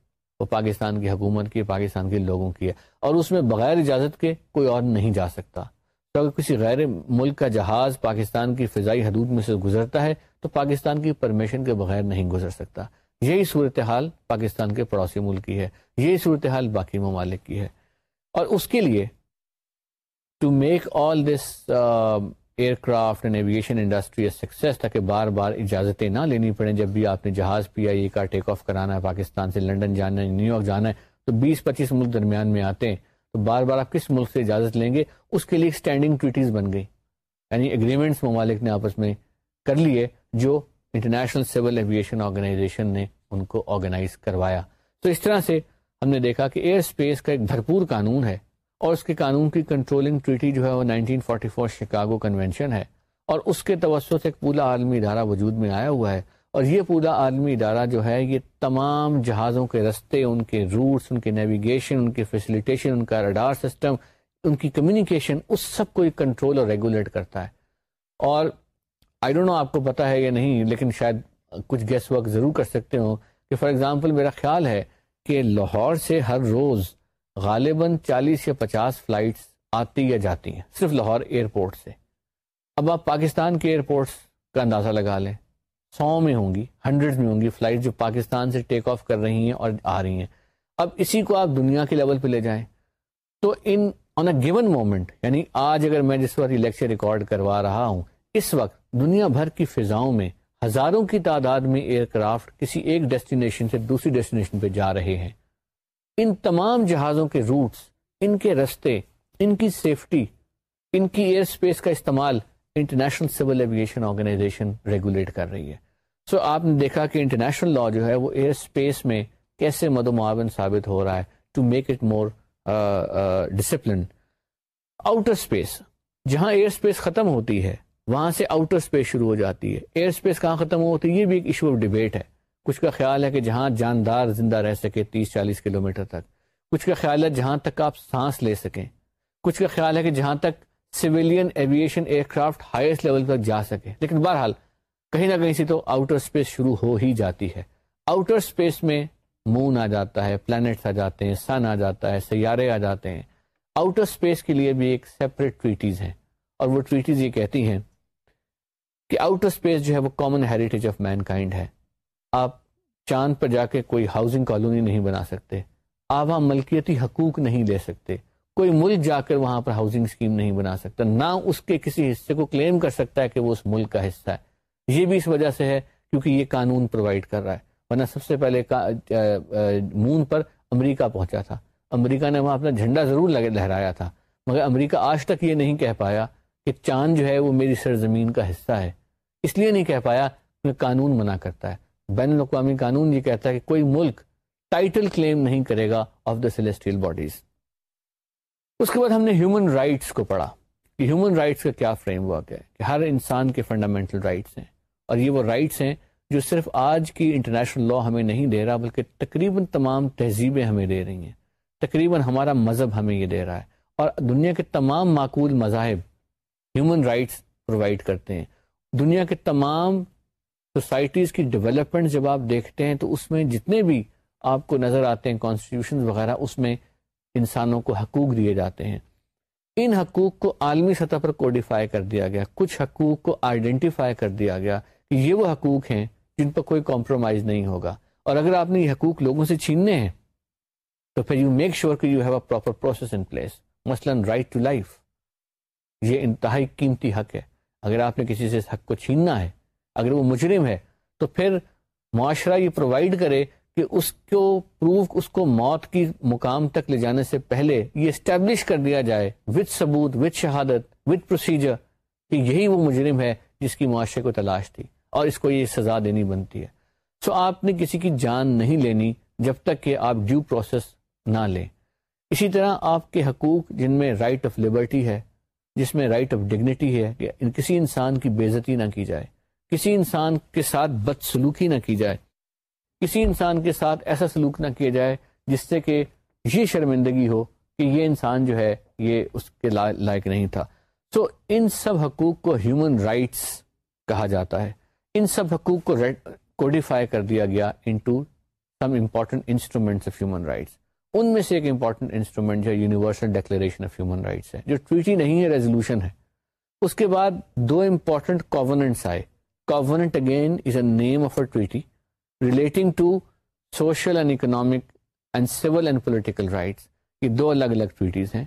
وہ پاکستان کی حکومت کی پاکستان کے لوگوں کی ہے اور اس میں بغیر اجازت کے کوئی اور نہیں جا سکتا تو اگر کسی غیر ملک کا جہاز پاکستان کی فضائی حدود میں سے گزرتا ہے تو پاکستان کی پرمیشن کے بغیر نہیں گزر سکتا یہی صورتحال پاکستان کے پڑوسی ملک کی ہے یہی صورتحال باقی ممالک کی ہے اور اس کے لیے to make all this aircraft industry تاکہ بار بار اجازتیں نہ لینی پڑیں جب بھی آپ نے جہاز پی آئی کا ٹیک آف کرانا ہے پاکستان سے لنڈن جانا ہے نیو یارک جانا ہے تو بیس پچیس ملک درمیان میں آتے ہیں تو بار بار آپ کس ملک سے اجازت لیں گے اس کے لیے اسٹینڈنگ ٹویٹیز بن گئی یعنی اگریمنٹس ممالک نے آپس میں کر لیے جو انٹرنیشنل سول ایویشن آرگنائزیشن نے ان کو آرگنائز کروایا تو اس طرح سے ہم نے دیکھا کہ ایئر اسپیس کا ایک بھرپور قانون ہے اور اس کے قانون کی کنٹرولنگ ٹریٹی جو ہے وہ 1944 شکاگو کنونشن ہے اور اس کے توسط سے ایک پورا عالمی ادارہ وجود میں آیا ہوا ہے اور یہ پورا عالمی ادارہ جو ہے یہ تمام جہازوں کے رستے ان کے روٹس ان کے نیویگیشن ان کے فیسلیٹیشن ان کا رڈار سسٹم ان کی کمیونیکیشن اس سب کو یہ کنٹرول اور ریگولیٹ کرتا ہے اور آئی ڈونٹ نو آپ کو پتا ہے یا نہیں لیکن شاید کچھ گیس ورک ضرور کر سکتے ہوں کہ فار ایگزامپل میرا خیال ہے کہ لاہور سے ہر روز غالباً چالیس یا پچاس فلائٹس آتی یا جاتی ہیں صرف لاہور ایئرپورٹ سے اب آپ پاکستان کے ایئرپورٹس کا اندازہ لگا لیں سو میں ہوں گی ہنڈریڈ میں ہوں گی فلائٹ جو پاکستان سے ٹیک آف کر رہی ہیں اور آ رہی ہیں اب اسی کو آپ دنیا کے لیول پہ لے جائیں تو ان آن اے گیون مومنٹ یعنی آج اگر میں جس وقت لیکچر ریکارڈ کروا رہا ہوں اس وقت دنیا بھر کی فضاؤں میں ہزاروں کی تعداد میں ایئر کرافٹ کسی ایک ڈیسٹینیشن سے دوسری ڈیسٹینیشن پہ جا رہے ہیں ان تمام جہازوں کے روٹس ان کے رستے ان کی سیفٹی ان کی ایئر اسپیس کا استعمال international civil aviation organisation regulate کر رہی ہے سو so, آپ نے دیکھا کہ انٹرنیشنل لا جو ہے وہ ایئر اسپیس میں کیسے مد و معاون ثابت ہو رہا ہے to make it more discipline outer space جہاں ایئر اسپیس ختم ہوتی ہے وہاں سے آؤٹر اسپیس شروع ہو جاتی ہے ایئر اسپیس کہاں ختم ہوتی ہے یہ بھی ایک ایشو آف ڈبیٹ ہے کچھ کا خیال ہے کہ جہاں جاندار زندہ رہ سکے تیس چالیس کلو تک کچھ کا خیال ہے جہاں تک آپ سانس لے سکیں کچھ کا خیال ہے کہ جہاں تک civilian aviation aircraft highest level تک جا سکے لیکن بہرحال کہیں نہ کہیں سے تو آؤٹر اسپیس شروع ہو ہی جاتی ہے آؤٹر اسپیس میں مون آ جاتا ہے پلانٹس آ جاتے ہیں سن آ جاتا ہے سیارے آ جاتے ہیں آؤٹر اسپیس کے لیے بھی ایک سیپریٹ ٹریٹیز ہیں اور وہ ٹریٹیز یہ کہتی ہیں کہ آؤٹر اسپیس جو ہے وہ common heritage of mankind ہے آپ چاند پر جا کے کوئی ہاؤسنگ کالونی نہیں بنا سکتے آپ وہاں ملکیتی حقوق نہیں دے سکتے کوئی ملک جا کر وہاں پر ہاؤسنگ اسکیم نہیں بنا سکتا نہ اس کے کسی حصے کو کلیم کر سکتا ہے کہ وہ اس ملک کا حصہ ہے یہ بھی اس وجہ سے ہے کیونکہ یہ قانون پرووائڈ کر رہا ہے ورنہ سب سے پہلے مون پر امریکہ پہنچا تھا امریکہ نے وہاں اپنا جھنڈا ضرور لہرایا تھا مگر امریکہ آج تک یہ نہیں کہہ پایا کہ چاند جو ہے وہ میری سرزمین کا حصہ ہے اس لیے نہیں کہہ پایا کہ قانون منع کرتا ہے بین الاقوامی قانون یہ کہتا ہے کہ کہ کہ کوئی ملک ٹائٹل کلیم نہیں کرے گا آف دا باڈیز اس کے بعد ہم نے ہیومن ہیومن رائٹس رائٹس کو پڑھا کا کیا فریم ورک ہے ہر انسان کے فنڈامنٹل رائٹس ہیں اور یہ وہ رائٹس ہیں جو صرف آج کی انٹرنیشنل لا ہمیں نہیں دے رہا بلکہ تقریباً تمام تہذیبیں ہمیں دے رہی ہیں تقریباً ہمارا مذہب ہمیں یہ دے رہا ہے اور دنیا کے تمام معقول مذاہب ہیومن رائٹس پرووائڈ کرتے ہیں دنیا کے تمام سوسائٹیز کی ڈیولپمنٹ جب آپ دیکھتے ہیں تو اس میں جتنے بھی آپ کو نظر آتے ہیں کانسٹیٹیوشن وغیرہ اس میں انسانوں کو حقوق دیے جاتے ہیں ان حقوق کو عالمی سطح پر کوڈیفائی کر دیا گیا کچھ حقوق کو آئیڈینٹیفائی کر دیا گیا کہ یہ وہ حقوق ہیں جن پر کوئی کمپرومائز نہیں ہوگا اور اگر آپ نے یہ حقوق لوگوں سے چھیننے ہیں تو پھر یو میک شیور کہ you have a proper process in place مثلاً رائٹ ٹو لائف یہ انتہائی قیمتی حق ہے اگر آپ نے کسی سے اس حق کو چھیننا ہے اگر وہ مجرم ہے تو پھر معاشرہ یہ پرووائڈ کرے کہ اس کو پروف اس کو موت کی مقام تک لے جانے سے پہلے یہ اسٹیبلش کر دیا جائے وتھ ثبوت وتھ شہادت وتھ پروسیجر کہ یہی وہ مجرم ہے جس کی معاشرے کو تلاش تھی اور اس کو یہ سزا دینی بنتی ہے سو آپ نے کسی کی جان نہیں لینی جب تک کہ آپ ڈیو پروسیس نہ لیں اسی طرح آپ کے حقوق جن میں رائٹ آف لبرٹی ہے جس میں رائٹ آف ڈگنیٹی ہے کہ کسی انسان کی بےزتی نہ کی جائے کسی انسان کے ساتھ بد سلوکی نہ کی جائے کسی انسان کے ساتھ ایسا سلوک نہ کیا جائے جس سے کہ یہ شرمندگی ہو کہ یہ انسان جو ہے یہ اس کے لائق نہیں تھا سو so, ان سب حقوق کو ہیومن رائٹس کہا جاتا ہے ان سب حقوق کو کوڈیفائی کر دیا گیا into some important instruments of human rights ان میں سے ایک important instrument universal declaration of human rights ہے جو ٹویٹی نہیں ہے ریزولوشن ہے اس کے بعد دو امپورٹنٹ آئے Covenant again is a a name of treaty relating to social and economic and civil and political rights. یہ دو الگ الگ ٹویٹیز ہیں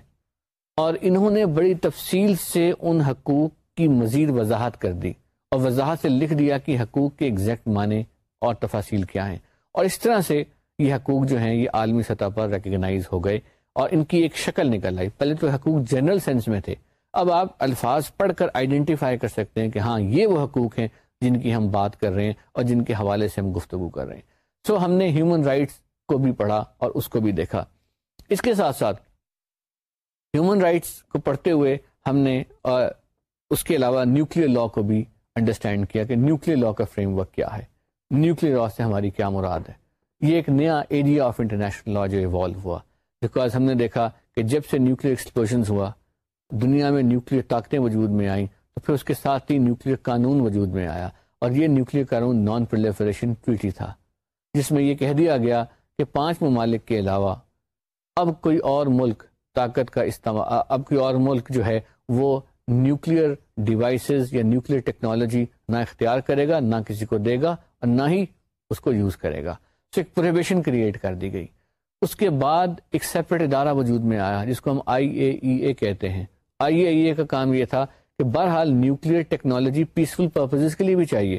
اور انہوں نے بڑی تفصیل سے ان حقوق کی مزید وضاحت کر دی اور وضاحت سے لکھ دیا کہ حقوق کے ایگزیکٹ معنی اور تفاصیل کیا ہیں اور اس طرح سے یہ حقوق جو ہیں یہ عالمی سطح پر ریکگنائز ہو گئے اور ان کی ایک شکل نکل آئی پہلے تو حقوق جنرل سینس میں تھے اب آپ الفاظ پڑھ کر آئیڈینٹیفائی کر سکتے ہیں کہ ہاں یہ وہ حقوق ہیں جن کی ہم بات کر رہے ہیں اور جن کے حوالے سے ہم گفتگو کر رہے ہیں سو so, ہم نے ہیومن رائٹس کو بھی پڑھا اور اس کو بھی دیکھا اس کے ساتھ ساتھ ہیومن رائٹس کو پڑھتے ہوئے ہم نے اس کے علاوہ نیوکلیر لا کو بھی انڈرسٹینڈ کیا کہ نیوکلیئر لا کا فریم ورک کیا ہے نیوکلیر لا سے ہماری کیا مراد ہے یہ ایک نیا ایریا آف انٹرنیشنل لا جو ایوالو ہوا بیکاز ہم نے دیکھا کہ جب سے نیوکلیر ایکسپلوژ ہوا دنیا میں نیوکلیر طاقتیں وجود میں آئیں پھر اس کے ساتھ ہی نیوکلیر قانون وجود میں آیا اور یہ نیوکلیر قانون نان پرلیفریشن ٹویٹی تھا جس میں یہ کہہ دیا گیا کہ پانچ ممالک کے علاوہ اب کوئی اور ملک طاقت کا استعمال اب کوئی اور ملک جو ہے وہ نیوکلیر ڈیوائسز یا نیوکلیر ٹیکنالوجی نہ اختیار کرے گا نہ کسی کو دے گا اور نہ ہی اس کو یوز کرے گا ایک پروہیبیشن کریٹ کر دی گئی اس کے بعد ایک سیپریٹ ادارہ وجود میں آیا جس کو ہم آئی اے ای اے کہتے ہیں آئی اے ای اے کا کام یہ تھا کہ بہرحال نیوکلیر ٹیکنالوجی پیسفل پرپز کے لیے بھی چاہیے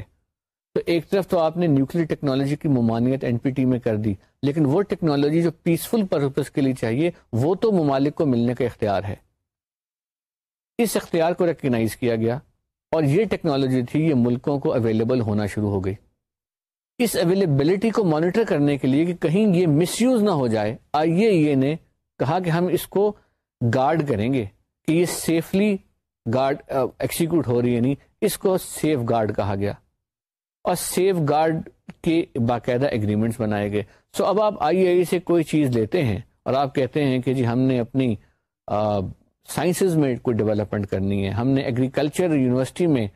تو ایک طرف تو آپ نے نیوکل ٹیکنالوجی کی ممانعت این پی ٹی میں کر دی لیکن وہ ٹیکنالوجی جو پیسفل پرپز کے لیے چاہیے وہ تو ممالک کو ملنے کا اختیار ہے اس اختیار کو ریکگنائز کیا گیا اور یہ ٹیکنالوجی تھی یہ ملکوں کو اویلیبل ہونا شروع ہو گئی اس اویلیبلٹی کو مانیٹر کرنے کے لیے کہ کہیں یہ مس یوز نہ ہو جائے آئیے کہا کہ ہم اس کو گارڈ کریں گے کہ یہ سیفلی گارڈ ایکسیکیوٹ ہو رہی ہے نہیں یعنی اس کو سیف گارڈ کہا گیا اور سیف گارڈ کے باقاعدہ اگریمنٹس بنائے گئے سو اب آپ آئی آئی سے کوئی چیز لیتے ہیں اور آپ کہتے ہیں کہ جی ہم نے اپنی سائنسز میں کوئی ڈیولپمنٹ کرنی ہے ہم نے ایگریکلچر یونیورسٹی میں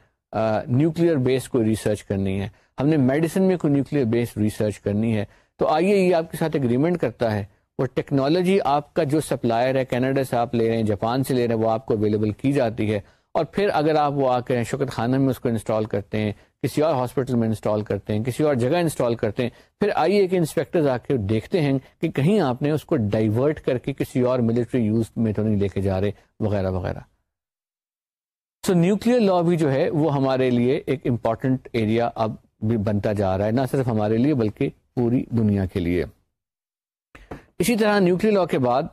نیوکلیر بیس کوئی ریسرچ کرنی ہے ہم نے میڈیسن میں کوئی نیوکلیر بیس ریسرچ کرنی ہے تو آئی آئی آپ کے ساتھ ایگریمنٹ کرتا ہے وہ ٹیکنالوجی آپ کا جو سپلائر ہے کینیڈا سے آپ لے رہے ہیں جاپان سے لے رہے ہیں وہ آپ کو اویلیبل کی جاتی ہے اور پھر اگر آپ وہ آ کے شکت خانہ میں اس کو انسٹال کرتے ہیں کسی اور ہاسپٹل میں انسٹال کرتے ہیں کسی اور جگہ انسٹال کرتے ہیں پھر آئیے کے انسپیکٹرز آ کے دیکھتے ہیں کہ کہیں آپ نے اس کو ڈائیورٹ کر کے کسی اور ملٹری یوز میں تو نہیں لے کے جا رہے وغیرہ وغیرہ سو نیوکلیر لا بھی جو ہے وہ ہمارے لیے ایک امپورٹنٹ ایریا اب بھی بنتا جا رہا ہے نہ صرف ہمارے لیے بلکہ پوری دنیا کے لیے اسی طرح نیوکل لا کے بعد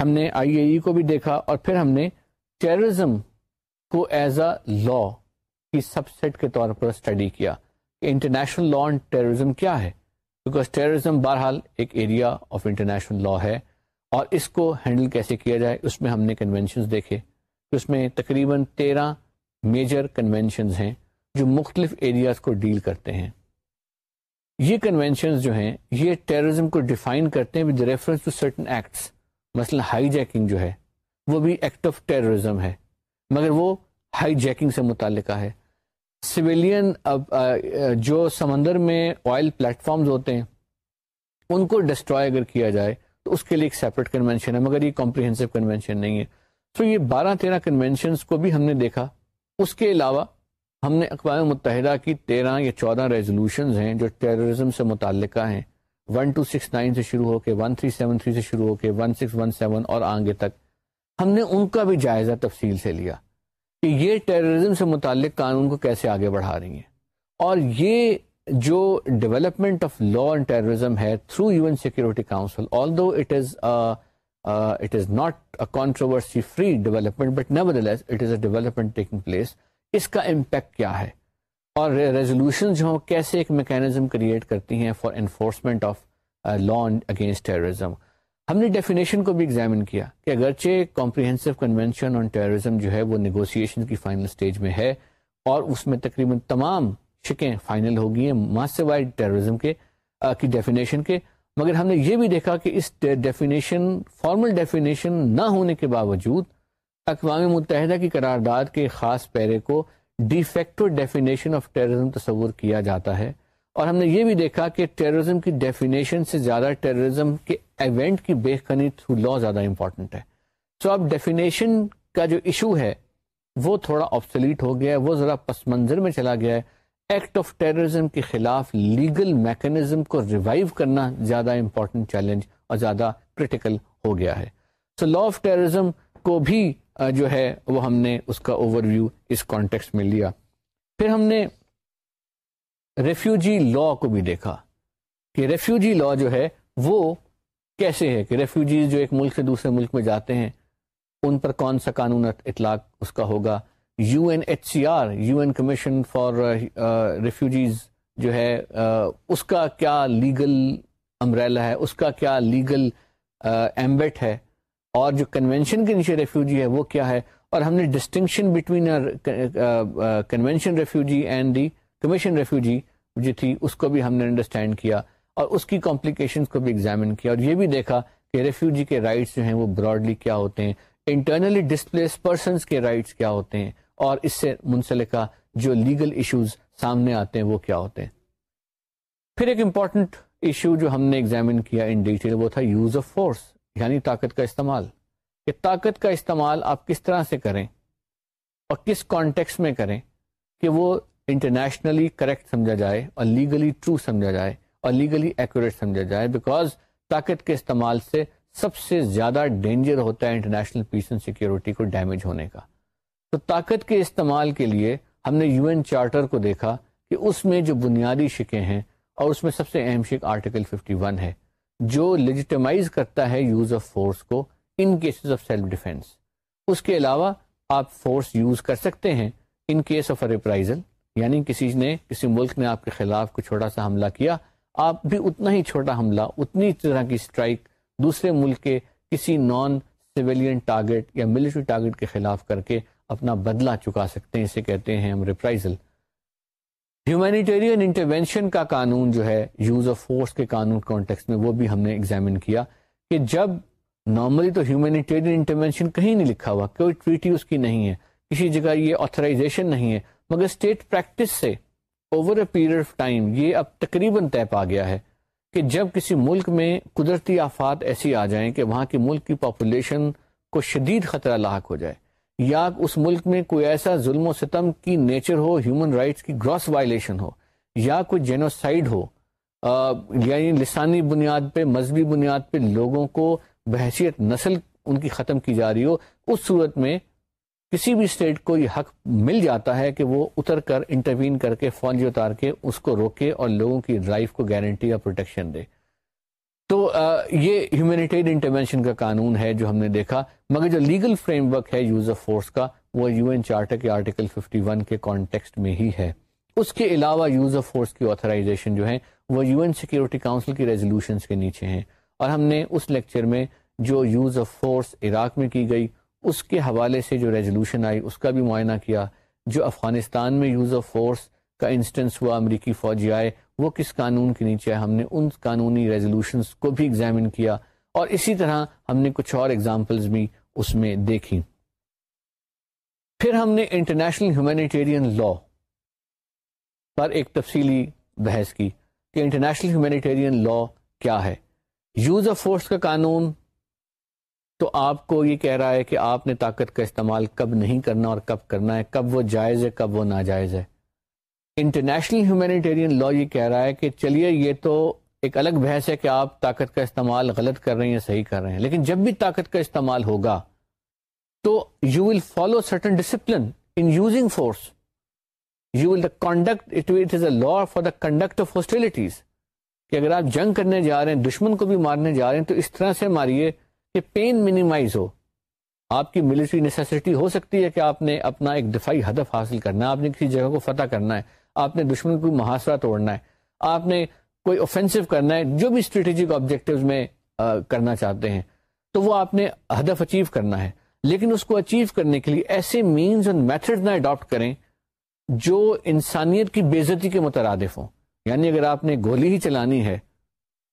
ہم نے آئی اے ای کو بھی دیکھا اور پھر ہم نے ٹیررزم کو ایز اے لا کی سب سیٹ کے طور پر اسٹڈی کیا کہ انٹرنیشنل لا اینڈ ٹیررزم کیا ہے بیکاز ٹیررزم بہرحال ایک ایریا آف انٹرنیشنل لا ہے اور اس کو ہینڈل کیسے کیا جائے اس میں ہم نے کنونشنز دیکھے اس میں تقریباً تیرہ میجر کنونشنز ہیں جو مختلف ایریاز کو ڈیل کرتے ہیں یہ کنونشنز جو ہیں یہ ٹیررزم کو ڈیفائن کرتے ہیں with reference to certain acts مثلا ہائی جیکنگ جو ہے وہ بھی ایکٹ آف ٹیررزم ہے مگر وہ ہائی جیکنگ سے متعلقہ ہے سویلین جو سمندر میں آئل پلیٹفارمز ہوتے ہیں ان کو ڈسٹرو اگر کیا جائے تو اس کے لیے ایک سیپریٹ کنوینشن ہے مگر یہ کمپریہنسو کنوینشن نہیں ہے تو یہ بارہ تیرہ کنوینشنس کو بھی ہم نے دیکھا اس کے علاوہ ہم نے اقوام متحدہ کی تیرہ یا چودہ ریزولوشنز ہیں جو ٹیررزم سے متعلقہ ہیں ون ٹو سکس نائن سے شروع ہو کے ون تھری سیون تھری سے شروع ہو کے ون سکس ون سیون اور آگے تک ہم نے ان کا بھی جائزہ تفصیل سے لیا کہ یہ ٹیررزم سے متعلق قانون کو کیسے آگے بڑھا رہی ہیں اور یہ جو ڈیولپمنٹ آف لا ٹیررزم ہے through U N security council although it is it is not a controversy free development but nevertheless it is a development taking place اس کا امپیکٹ کیا ہے اور ریزولوشن جو ہوں کیسے ایک میکینزم کریٹ کرتی ہیں for enforcement of law against terrorism ہم نے ڈیفینیشن کو بھی ایگزامن کیا کہ اگرچہ کمپریہنسو کنونشن آن ٹیررزم جو ہے وہ نیگوسیشن کی فائنل اسٹیج میں ہے اور اس میں تقریباً تمام شکیں فائنل ہو گئی ہیں ماسٹر وائڈ ٹیررزم کے آ, uh, کی ڈیفینیشن کے مگر ہم نے یہ بھی دیکھا کہ اس ڈیفینیشن فارمل ڈیفینیشن نہ ہونے کے باوجود اقوام متحدہ کی قرارداد کے خاص پیرے کو ڈیفیکٹو ڈیفینیشن آف ٹیررزم تصور کیا جاتا ہے اور ہم نے یہ بھی دیکھا کہ ٹیررزم کی ڈیفینیشن سے زیادہ ٹیررزم کے ایونٹ کی بے خنی تھرو لا زیادہ امپورٹنٹ ہے سو اب ڈیفینیشن کا جو ایشو ہے وہ تھوڑا آپسلیٹ ہو گیا ہے وہ ذرا پس منظر میں چلا گیا ہے ایکٹ آف ٹیررزم کے خلاف لیگل میکنزم کو ریوائو کرنا زیادہ امپورٹنٹ چیلنج اور زیادہ کرٹیکل ہو گیا ہے سو لا آف ٹیررزم کو بھی جو ہے وہ ہم نے اس کا اوور ویو اس کانٹیکس میں لیا پھر ہم نے ریفیوجی لا کو بھی دیکھا کہ ریفیوجی لا جو ہے وہ کیسے ہے کہ ریفیوجیز جو ایک ملک سے دوسرے ملک میں جاتے ہیں ان پر کون سا قانون اطلاق اس کا ہوگا U N H C R U N commission for refugees جو ہے uh, اس کا کیا لیگل امبریلا ہے اس کا کیا لیگل ایمبٹ uh, ہے اور جو کنوینشن کے نیچے ریفیوجی ہے وہ کیا ہے اور ہم نے distinction between convention refugee and the commission refugee جو تھی اس کو بھی ہم نے انڈرسٹینڈ کیا اور اس کی کمپلیکیشن کو بھی ایگزامن کیا اور یہ بھی دیکھا کہ ریفیوجی کے رائٹس جو ہیں وہ براڈلی کیا ہوتے ہیں انٹرنلی ڈسپلیس پرسنس کے رائٹس کیا ہوتے ہیں اور اس سے منسلکہ جو لیگل ایشوز سامنے آتے ہیں وہ کیا ہوتے ہیں پھر ایک امپورٹنٹ ایشو جو ہم نے ایگزامن کیا ان ڈیٹیل وہ تھا یوز آف فورس یعنی طاقت کا استعمال کہ طاقت کا استعمال آپ کس طرح سے کریں اور کس کانٹیکس میں کریں کہ وہ انٹرنیشنلی کریکٹ سمجھا جائے اور لیگلی ٹرو سمجھا جائے اور لیگلی ایکوریٹ سمجھا جائے بیکاز طاقت کے استعمال سے سب سے زیادہ ڈینجر ہوتا ہے انٹرنیشنل پیس اینڈ سیکورٹی کو ڈیمیج ہونے کا تو طاقت کے استعمال کے لیے ہم نے یو این چارٹر کو دیکھا کہ اس میں جو بنیادی شکیں ہیں اور اس میں سب سے اہم شک آرٹیکل 51 ون ہے جو لیجیٹمائز کرتا ہے یوز آف فورس کو in cases of self defence اس کے علاوہ آپ فورس یوز کر سکتے ہیں ان کیس آف ریپرائزل یعنی کسی نے کسی ملک نے آپ کے خلاف کوئی چھوٹا سا حملہ کیا آپ بھی اتنا ہی چھوٹا حملہ اتنی طرح کی اسٹرائک دوسرے ملک کے کسی نان سویلین ٹارگیٹ یا ملٹری ٹارگیٹ کے خلاف کر کے اپنا بدلہ چکا سکتے ہیں اسے کہتے ہیں ہم ریپرائزل ہیومینیٹیرین انٹروینشن کا قانون جو ہے یوز آف فورس کے قانون کانٹیکس میں وہ بھی ہم نے ایگزامن کیا کہ جب نارملی تو ہیومینیٹیرین انٹرونشن کہیں نہیں لکھا ہوا کوئی ٹریٹی اس کی نہیں ہے کسی جگہ یہ آتھرائزیشن نہیں ہے مگر اسٹیٹ پریکٹس سے over a period of time یہ اب تقریباً طے پا گیا ہے کہ جب کسی ملک میں قدرتی آفات ایسی آ جائیں کہ وہاں کی ملک کی پاپولیشن کو شدید خطرہ لاحق ہو جائے یا اس ملک میں کوئی ایسا ظلم و ستم کی نیچر ہو ہیومن رائٹس کی گراس وائلیشن ہو یا کوئی جینوسائڈ ہو یعنی لسانی بنیاد پہ مذہبی بنیاد پہ لوگوں کو بحثیت نسل ان کی ختم کی جا رہی ہو اس صورت میں کسی بھی اسٹیٹ کو یہ حق مل جاتا ہے کہ وہ اتر کر انٹروین کر کے فوجی اتار کے اس کو روکے اور لوگوں کی لائف کو گارنٹی اور پروٹیکشن دے تو آ, یہ ہیومینیٹیڈ انٹرونشن کا قانون ہے جو ہم نے دیکھا مگر جو لیگل فریم ورک ہے یوز آف فورس کا وہ یو این چارٹر کے آرٹیکل 51 کے کانٹیکسٹ میں ہی ہے اس کے علاوہ یوز آف فورس کی آتھرائزیشن جو ہے وہ یو این سیکورٹی کاؤنسل کی ریزولوشنس کے نیچے ہیں اور ہم نے اس لیکچر میں جو یوز آف فورس عراق میں کی گئی اس کے حوالے سے جو ریزولوشن آئی اس کا بھی معائنہ کیا جو افغانستان میں یوز آف فورس کا انسٹنس ہوا امریکی فوجی آئے وہ کس قانون کے نیچے ہے ہم نے ان قانونی ریزولوشنس کو بھی ایگزامن کیا اور اسی طرح ہم نے کچھ اور ایگزامپلز بھی اس میں دیکھی پھر ہم نے انٹرنیشنل ہیومینیٹیرین لا پر ایک تفصیلی بحث کی کہ انٹرنیشنل ہیومینیٹیرین لا کیا ہے یوز آف فورس کا قانون تو آپ کو یہ کہہ رہا ہے کہ آپ نے طاقت کا استعمال کب نہیں کرنا اور کب کرنا ہے کب وہ جائز ہے کب وہ ناجائز ہے انٹرنیشنل ہیومینیٹیرین لا یہ کہہ رہا ہے کہ چلیے یہ تو ایک الگ بحث ہے کہ آپ طاقت کا استعمال غلط کر رہے ہیں یا صحیح کر رہے ہیں لیکن جب بھی طاقت کا استعمال ہوگا تو you will follow certain discipline in using force you will conduct as a law for the conduct of hostilities کہ اگر آپ جنگ کرنے جا رہے ہیں دشمن کو بھی مارنے جا رہے ہیں تو اس طرح سے ماریے کہ پین مینیمائز ہو آپ کی ملٹری نیسیسٹی ہو سکتی ہے کہ آپ نے اپنا ایک دفاعی ہدف حاصل کرنا ہے آپ نے کسی جگہ کو فتح کرنا ہے آپ نے دشمن کو محاصرہ توڑنا ہے آپ نے کوئی اوفینسو کرنا ہے جو بھی اسٹریٹجک آبجیکٹو میں کرنا چاہتے ہیں تو وہ آپ نے ہدف اچیو کرنا ہے لیکن اس کو اچیو کرنے کے لیے ایسے مینز اینڈ میتھڈ نہ اڈاپٹ کریں جو انسانیت کی بےزتی کے مترادف ہوں یعنی اگر آپ نے گولی ہی چلانی ہے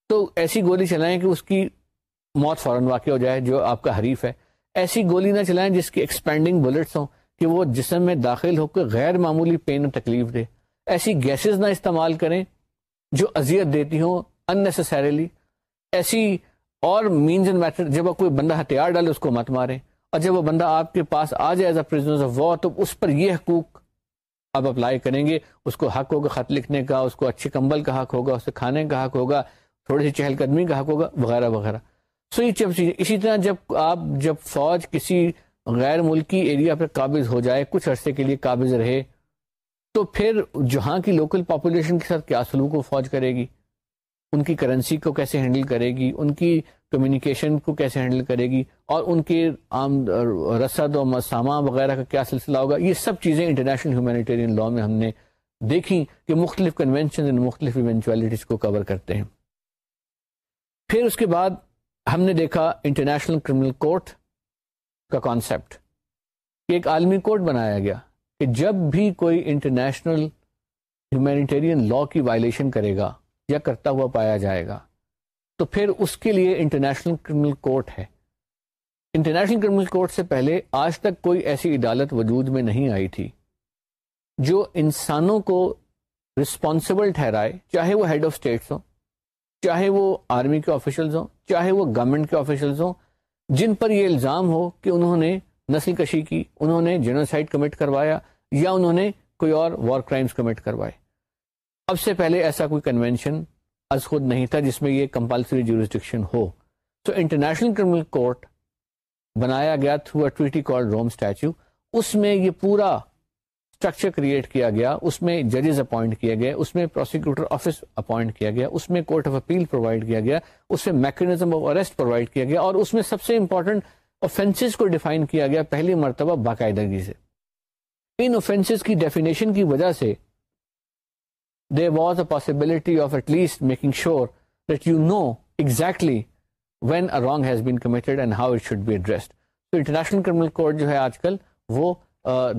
تو ایسی گولی چلائیں کہ اس کی موت فوراً واقع ہو جائے جو آپ کا حریف ہے ایسی گولی نہ چلائیں جس کی ایکسپینڈنگ بلٹس ہوں کہ وہ جسم میں داخل ہو کے غیر معمولی پین اور تکلیف دے ایسی گیسز نہ استعمال کریں جو اذیت دیتی ہوں ان نیسسریلی ایسی اور مینز اینڈ میتھڈ جب کوئی بندہ ہتھیار ڈالے اس کو مت مارے اور جب وہ بندہ آپ کے پاس آ جائے ایز اے وار تو اس پر یہ حقوق آپ اپلائی کریں گے اس کو حق ہوگا خط لکھنے کا اس کو اچھے کمبل کا حق ہوگا اسے کھانے کا حق ہوگا تھوڑی سی چہل قدمی کا حق ہوگا وغیرہ وغیرہ سو یہ جب چیزیں اسی طرح جب آپ جب فوج کسی غیر ملکی ایریا پر قابض ہو جائے کچھ عرصے کے لیے قابض رہے تو پھر جہاں کی لوکل پاپولیشن کے ساتھ کیا سلوک و فوج کرے گی ان کی کرنسی کو کیسے ہینڈل کرے گی ان کی کمیونیکیشن کو کیسے ہینڈل کرے گی اور ان کے عام رسد و مسامہ وغیرہ کا کیا سلسلہ ہوگا یہ سب چیزیں انٹرنیشنل ہیومینیٹیرین لاء میں ہم نے دیکھیں کہ مختلف کنونشن مختلف ایونچوالٹیز کو کور کرتے ہیں پھر اس کے بعد ہم نے دیکھا انٹرنیشنل کرمنل کورٹ کا کانسیپٹ ایک عالمی کورٹ بنایا گیا کہ جب بھی کوئی انٹرنیشنل ہیومینیٹیرین لا کی وائلیشن کرے گا یا کرتا ہوا پایا جائے گا تو پھر اس کے لیے انٹرنیشنل کرمنل کورٹ ہے انٹرنیشنل کرمنل کورٹ سے پہلے آج تک کوئی ایسی عدالت وجود میں نہیں آئی تھی جو انسانوں کو رسپانسبل ٹھہرائے چاہے وہ ہیڈ آف اسٹیٹس ہوں چاہے وہ آرمی کے آفیشلز ہوں چاہے وہ گورنمنٹ کے آفیشلز ہوں جن پر یہ الزام ہو کہ انہوں نے نسل کشی کی انہوں نے جنرل سائڈ کمٹ کروایا یا انہوں نے کوئی اور وار کرائمس کمٹ کروائے اب سے پہلے ایسا کوئی کنوینشن از خود نہیں تھا جس میں یہ کمپلسری جورسڈکشن ہو تو انٹرنیشنل کرمنل کورٹ بنایا گیا through a ٹویٹی call room statue اس میں یہ پورا اسٹرکچر کریٹ کیا گیا اس میں ججز اپوائنٹ کیا گیا اس میں پروسیکیوٹر آفس اپوائنٹ کیا گیا اس میں کورٹ آف اپیل پرووائڈ کیا گیا اس میں میکنیزم آف اریسٹ پرووائڈ کیا گیا اور اس میں سب سے امپورٹنٹ آفینس کو ڈیفائن کیا گیا پہلی مرتبہ باقاعدگی سے ان اوفینسز کی ڈیفینیشن کی وجہ سے there was a possibility of at least making sure that you know exactly when wrong has been committed and how it should be address تو انٹرنیشنل کرمنل کورٹ جو ہے آج کل وہ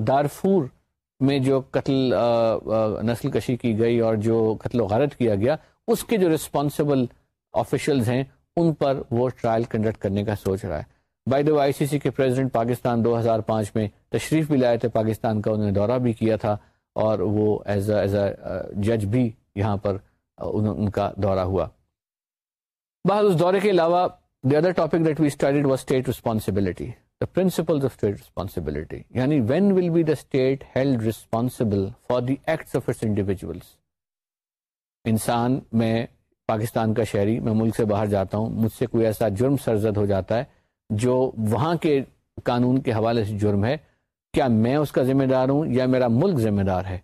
دارفور میں جو قتل نسل کشی کی گئی اور جو قتل و غارت کیا گیا اس کے جو ریسپانسبل آفیشلز ہیں ان پر وہ ٹرائل کنڈکٹ کرنے کا سوچ رہا ہے بائی دا آئی سی سی کے پریزیڈنٹ پاکستان دو ہزار پانچ میں تشریف بھی لائے تھے پاکستان کا انہوں نے دورہ بھی کیا تھا اور وہ ایز اے ایز اے جج بھی یہاں پر uh, ان کا دورہ ہوا بعد اس دورے کے علاوہ the other topic that we started was state responsibility the principle of state responsibility یعنی when will be the state held responsible for the acts of its individuals انسان میں پاکستان کا شہری میں ملک سے باہر جاتا ہوں مجھ سے کوئی ایسا جرم سرزد ہو جاتا ہے جو وہاں کے قانون کے حوالے سے جرم ہے کیا میں اس کا ذمہ دار ہوں یا میرا ملک ذمہ دار ہے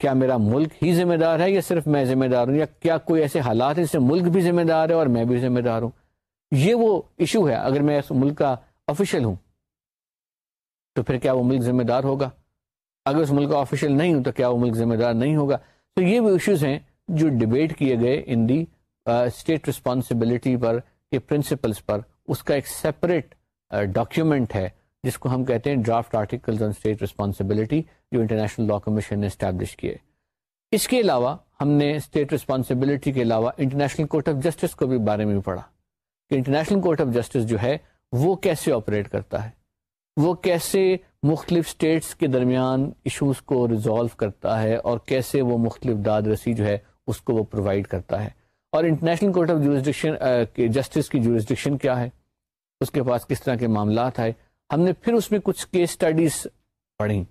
کیا میرا ملک ہی ذمہ دار ہے یا صرف میں ذمہ دار ہوں یا کیا کوئی ایسے حالات جس سے ملک بھی ذمہ دار ہے اور میں بھی ذمہ دار ہوں یہ وہ ایشو ہے اگر میں اس ملک کا آفیشیل ہوں تو پھر کیا وہ ملک ذمہ دار ہوگا اگر اس ملک کا آفیشیل نہیں ہوں تو کیا وہ ملک ذمہ دار نہیں ہوگا تو یہ وہ ایشوز ہیں جو ڈبیٹ کیے گئے ان دی اسٹیٹ رسپانسبلٹی پر کے پرنسپلس پر اس کا ایک سیپریٹ ڈاکیومنٹ uh, ہے جس کو ہم کہتے ہیں draft article on state responsibility جو انٹرنیشنل لا کمیشن نے اسٹیبلش کیے اس کے علاوہ ہم نے اسٹیٹ رسپانسبلٹی کے علاوہ انٹرنیشنل کورٹ آف جسٹس کو بھی بارے میں بھی پڑھا انٹرنیشنل کورٹ آف جسٹس جو ہے وہ کیسے آپریٹ کرتا ہے وہ کیسے مختلف اسٹیٹس کے درمیان ایشوز کو ریزالو کرتا ہے اور کیسے وہ مختلف داد رسی جو ہے اس کو وہ پرووائڈ کرتا ہے اور انٹرنیشنل کورٹ آف جسٹس کی جورسڈکشن کیا ہے اس کے پاس کس طرح کے معاملات آئے ہم نے پھر اس میں کچھ کیس اسٹڈیز پڑھی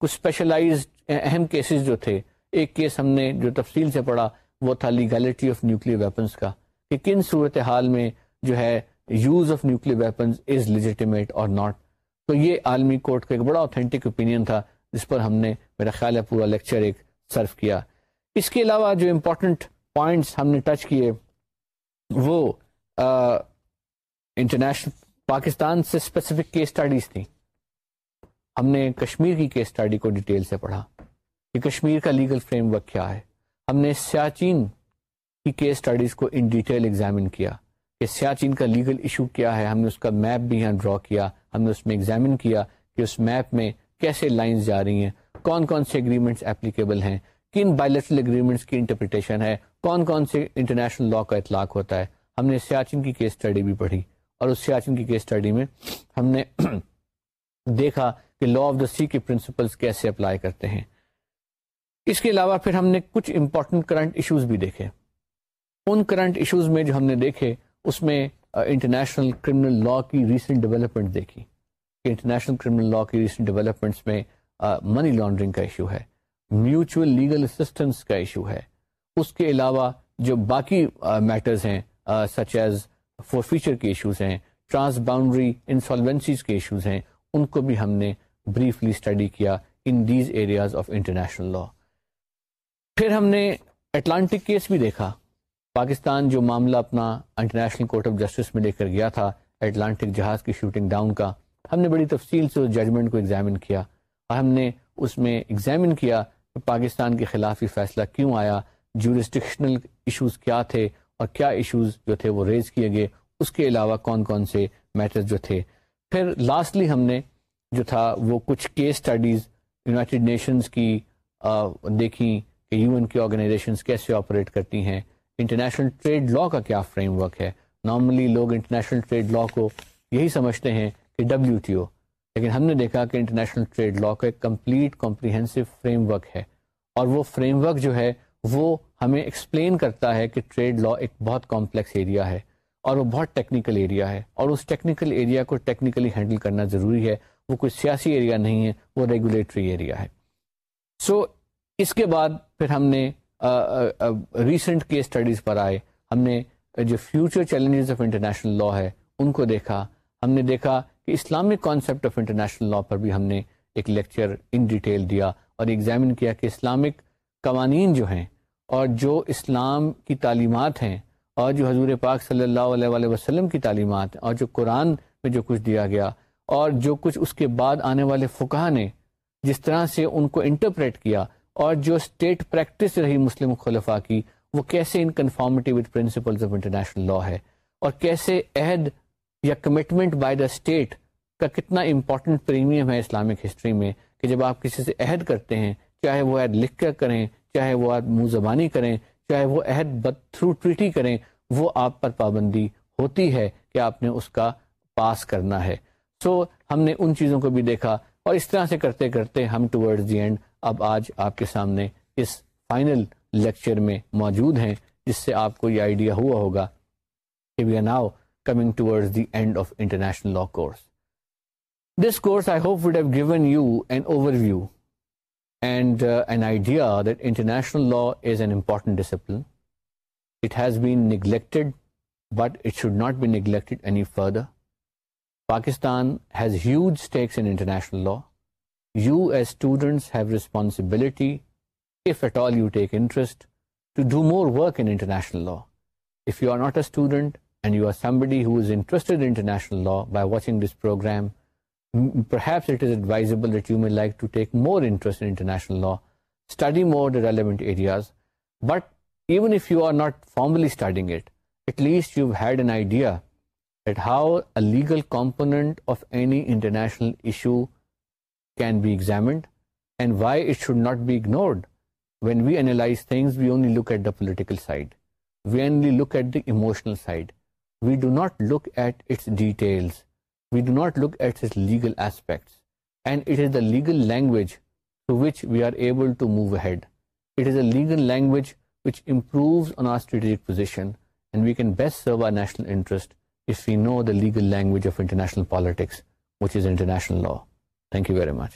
کچھ اسپیشلائز اہم کیسز جو تھے ایک کیس ہم نے جو تفصیل سے پڑھا وہ تھا لیگیلٹی آف نیوکل کا کہ کن صورت حال میں جو ہے یوز آف از لیجیٹیمیٹ اور ناٹ تو یہ عالمی کورٹ کا ایک بڑا اوتھینٹک اوپینین تھا جس پر ہم نے میرا خیال ہے پورا لیکچر ایک سرف کیا اس کے علاوہ جو امپورٹنٹ پوائنٹس ہم نے ٹچ کیے وہ انٹرنیشنل پاکستان سے اسپیسیفک کیس اسٹڈیز تھیں ہم نے کشمیر کی کیس اسٹڈی کو ڈیٹیل سے پڑھا کہ کشمیر کا لیگل فریم ورک کیا ہے ہم نے سیاچین کی کیس اسٹڈیز کو ان ڈیٹیل ایگزامن کیا کہ سیاچین کا لیگل ایشو کیا ہے ہم نے اس کا میپ بھی یہاں ڈرا کیا ہم نے اس میں ایگزامن کیا کہ اس میپ میں کیسے لائنز جا رہی ہیں کون کون سے اگریمنٹس اپلیکیبل ہیں کن بائیلیٹرل اگریمنٹس کی انٹرپریٹیشن ہے کون کون سے انٹرنیشنل لا کا اطلاق ہوتا ہے ہم نے سیاچن کی کیس اسٹڈی بھی پڑھی اور اس سیاچن کی کیس اسٹڈی میں ہم نے دیکھا کہ لا آف دا سی کے پرنسپلس کیسے اپلائی کرتے ہیں اس کے علاوہ پھر ہم نے کچھ امپورٹنٹ کرنٹ ایشوز بھی دیکھے ان کرنٹ ایشوز میں جو ہم نے دیکھے اس میں انٹرنیشنل کرمنل لا کی ریسنٹ ڈیولپمنٹ دیکھی کہ انٹرنیشنل کرمنل لا کی ریسنٹ ڈیولپمنٹس میں منی لانڈرنگ کا ایشو ہے میوچل لیگل اسسٹنس کا ایشو ہے اس کے علاوہ جو باقی میٹرز ہیں سچ ایز فور فیوچر کے ایشوز ہیں ٹرانس باؤنڈری انسالوینسیز کے ایشوز ہیں ان کو بھی ہم نے بریفلی اسٹڈی کیا in these areas of international law پھر ہم نے اٹلانٹک کیس بھی دیکھا پاکستان جو معاملہ اپنا انٹرنیشنل کورٹ آف جسٹس میں لے کر گیا تھا اٹلانٹک جہاز کی شوٹنگ ڈاؤن کا ہم نے بڑی تفصیل سے اس ججمنٹ کو ایگزامن کیا اور ہم نے اس میں ایگزامن کیا کہ پاکستان کے خلاف یہ فیصلہ کیوں آیا جورسٹکشنل ایشوز کیا تھے اور کیا ایشوز جو تھے وہ ریز کیے گئے اس کے علاوہ کون کون سے میٹرز جو تھے پھر لاسٹلی ہم نے جو تھا وہ کچھ کیس اسٹڈیز یونائٹڈ نیشنز کی دیکھیں کہ یو این کی آرگنائزیشنز کیسے آپریٹ کرتی ہیں انٹرنیشنل ٹریڈ لا کا کیا فریم ورک ہے نارملی لوگ انٹرنیشنل ٹریڈ لا کو یہی سمجھتے ہیں کہ ڈبلیو ٹی او لیکن ہم نے دیکھا کہ انٹرنیشنل ٹریڈ لا کا ایک کمپلیٹ کمپریہنسو فریم ورک ہے اور وہ فریم ورک جو ہے وہ ہمیں ایکسپلین کرتا ہے کہ ٹریڈ لا ایک بہت کمپلیکس ایریا ہے اور وہ بہت ٹیکنیکل ایریا ہے اور اس ٹیکنیکل ایریا کو ٹیکنیکلی ہینڈل کرنا ضروری ہے وہ کوئی سیاسی ایریا نہیں ہے وہ ریگولیٹری ایریا ہے سو so, اس کے بعد پھر ہم نے ریسنٹ کیس اسٹڈیز پر آئے ہم نے جو future challenges of international law ہے ان کو دیکھا ہم نے دیکھا کہ Islamic concept of international law پر بھی ہم نے ایک لیکچر ان ڈیٹیل دیا اور ایگزامن کیا کہ اسلامک قوانین جو ہیں اور جو اسلام کی تعلیمات ہیں اور جو حضور پاک صلی اللہ علیہ وآلہ وسلم کی تعلیمات ہیں اور جو قرآن میں جو کچھ دیا گیا اور جو کچھ اس کے بعد آنے والے فقہ نے جس طرح سے ان کو انٹرپریٹ کیا اور جو اسٹیٹ پریکٹس رہی مسلم خلفاء کی وہ کیسے in conformity with principles of international law ہے اور کیسے عہد یا کمٹمنٹ بائی دا اسٹیٹ کا کتنا امپورٹنٹ پریمیم ہے اسلامک ہسٹری میں کہ جب آپ کسی سے عہد کرتے ہیں چاہے وہ عہد لکھ کر کریں چاہے وہ آپ منہ زبانی کریں چاہے وہ عہد بد تھرو ٹریٹی کریں وہ آپ پر پابندی ہوتی ہے کہ آپ نے اس کا پاس کرنا ہے سو so, ہم نے ان چیزوں کو بھی دیکھا اور اس طرح سے کرتے کرتے ہم ٹورڈز دی اینڈ اب آج آپ کے سامنے اس فائنل لیکچر میں موجود ہیں جس سے آپ کو یہ آئیڈیا ہوا ہوگا کہ we are now coming towards the end of international law course this course I hope have given you an overview and uh, an idea that international law is an important discipline. It has been neglected, but it should not be neglected any further. Pakistan has huge stakes in international law. You as students have responsibility, if at all you take interest, to do more work in international law. If you are not a student and you are somebody who is interested in international law, by watching this program, perhaps it is advisable that you may like to take more interest in international law, study more the relevant areas, but even if you are not formally studying it, at least you've had an idea at how a legal component of any international issue can be examined and why it should not be ignored. When we analyze things, we only look at the political side. We only look at the emotional side. We do not look at its details. We've not look legal legal language language on آرٹکشنسٹ we know the legal language of all politics which is international law thank you very much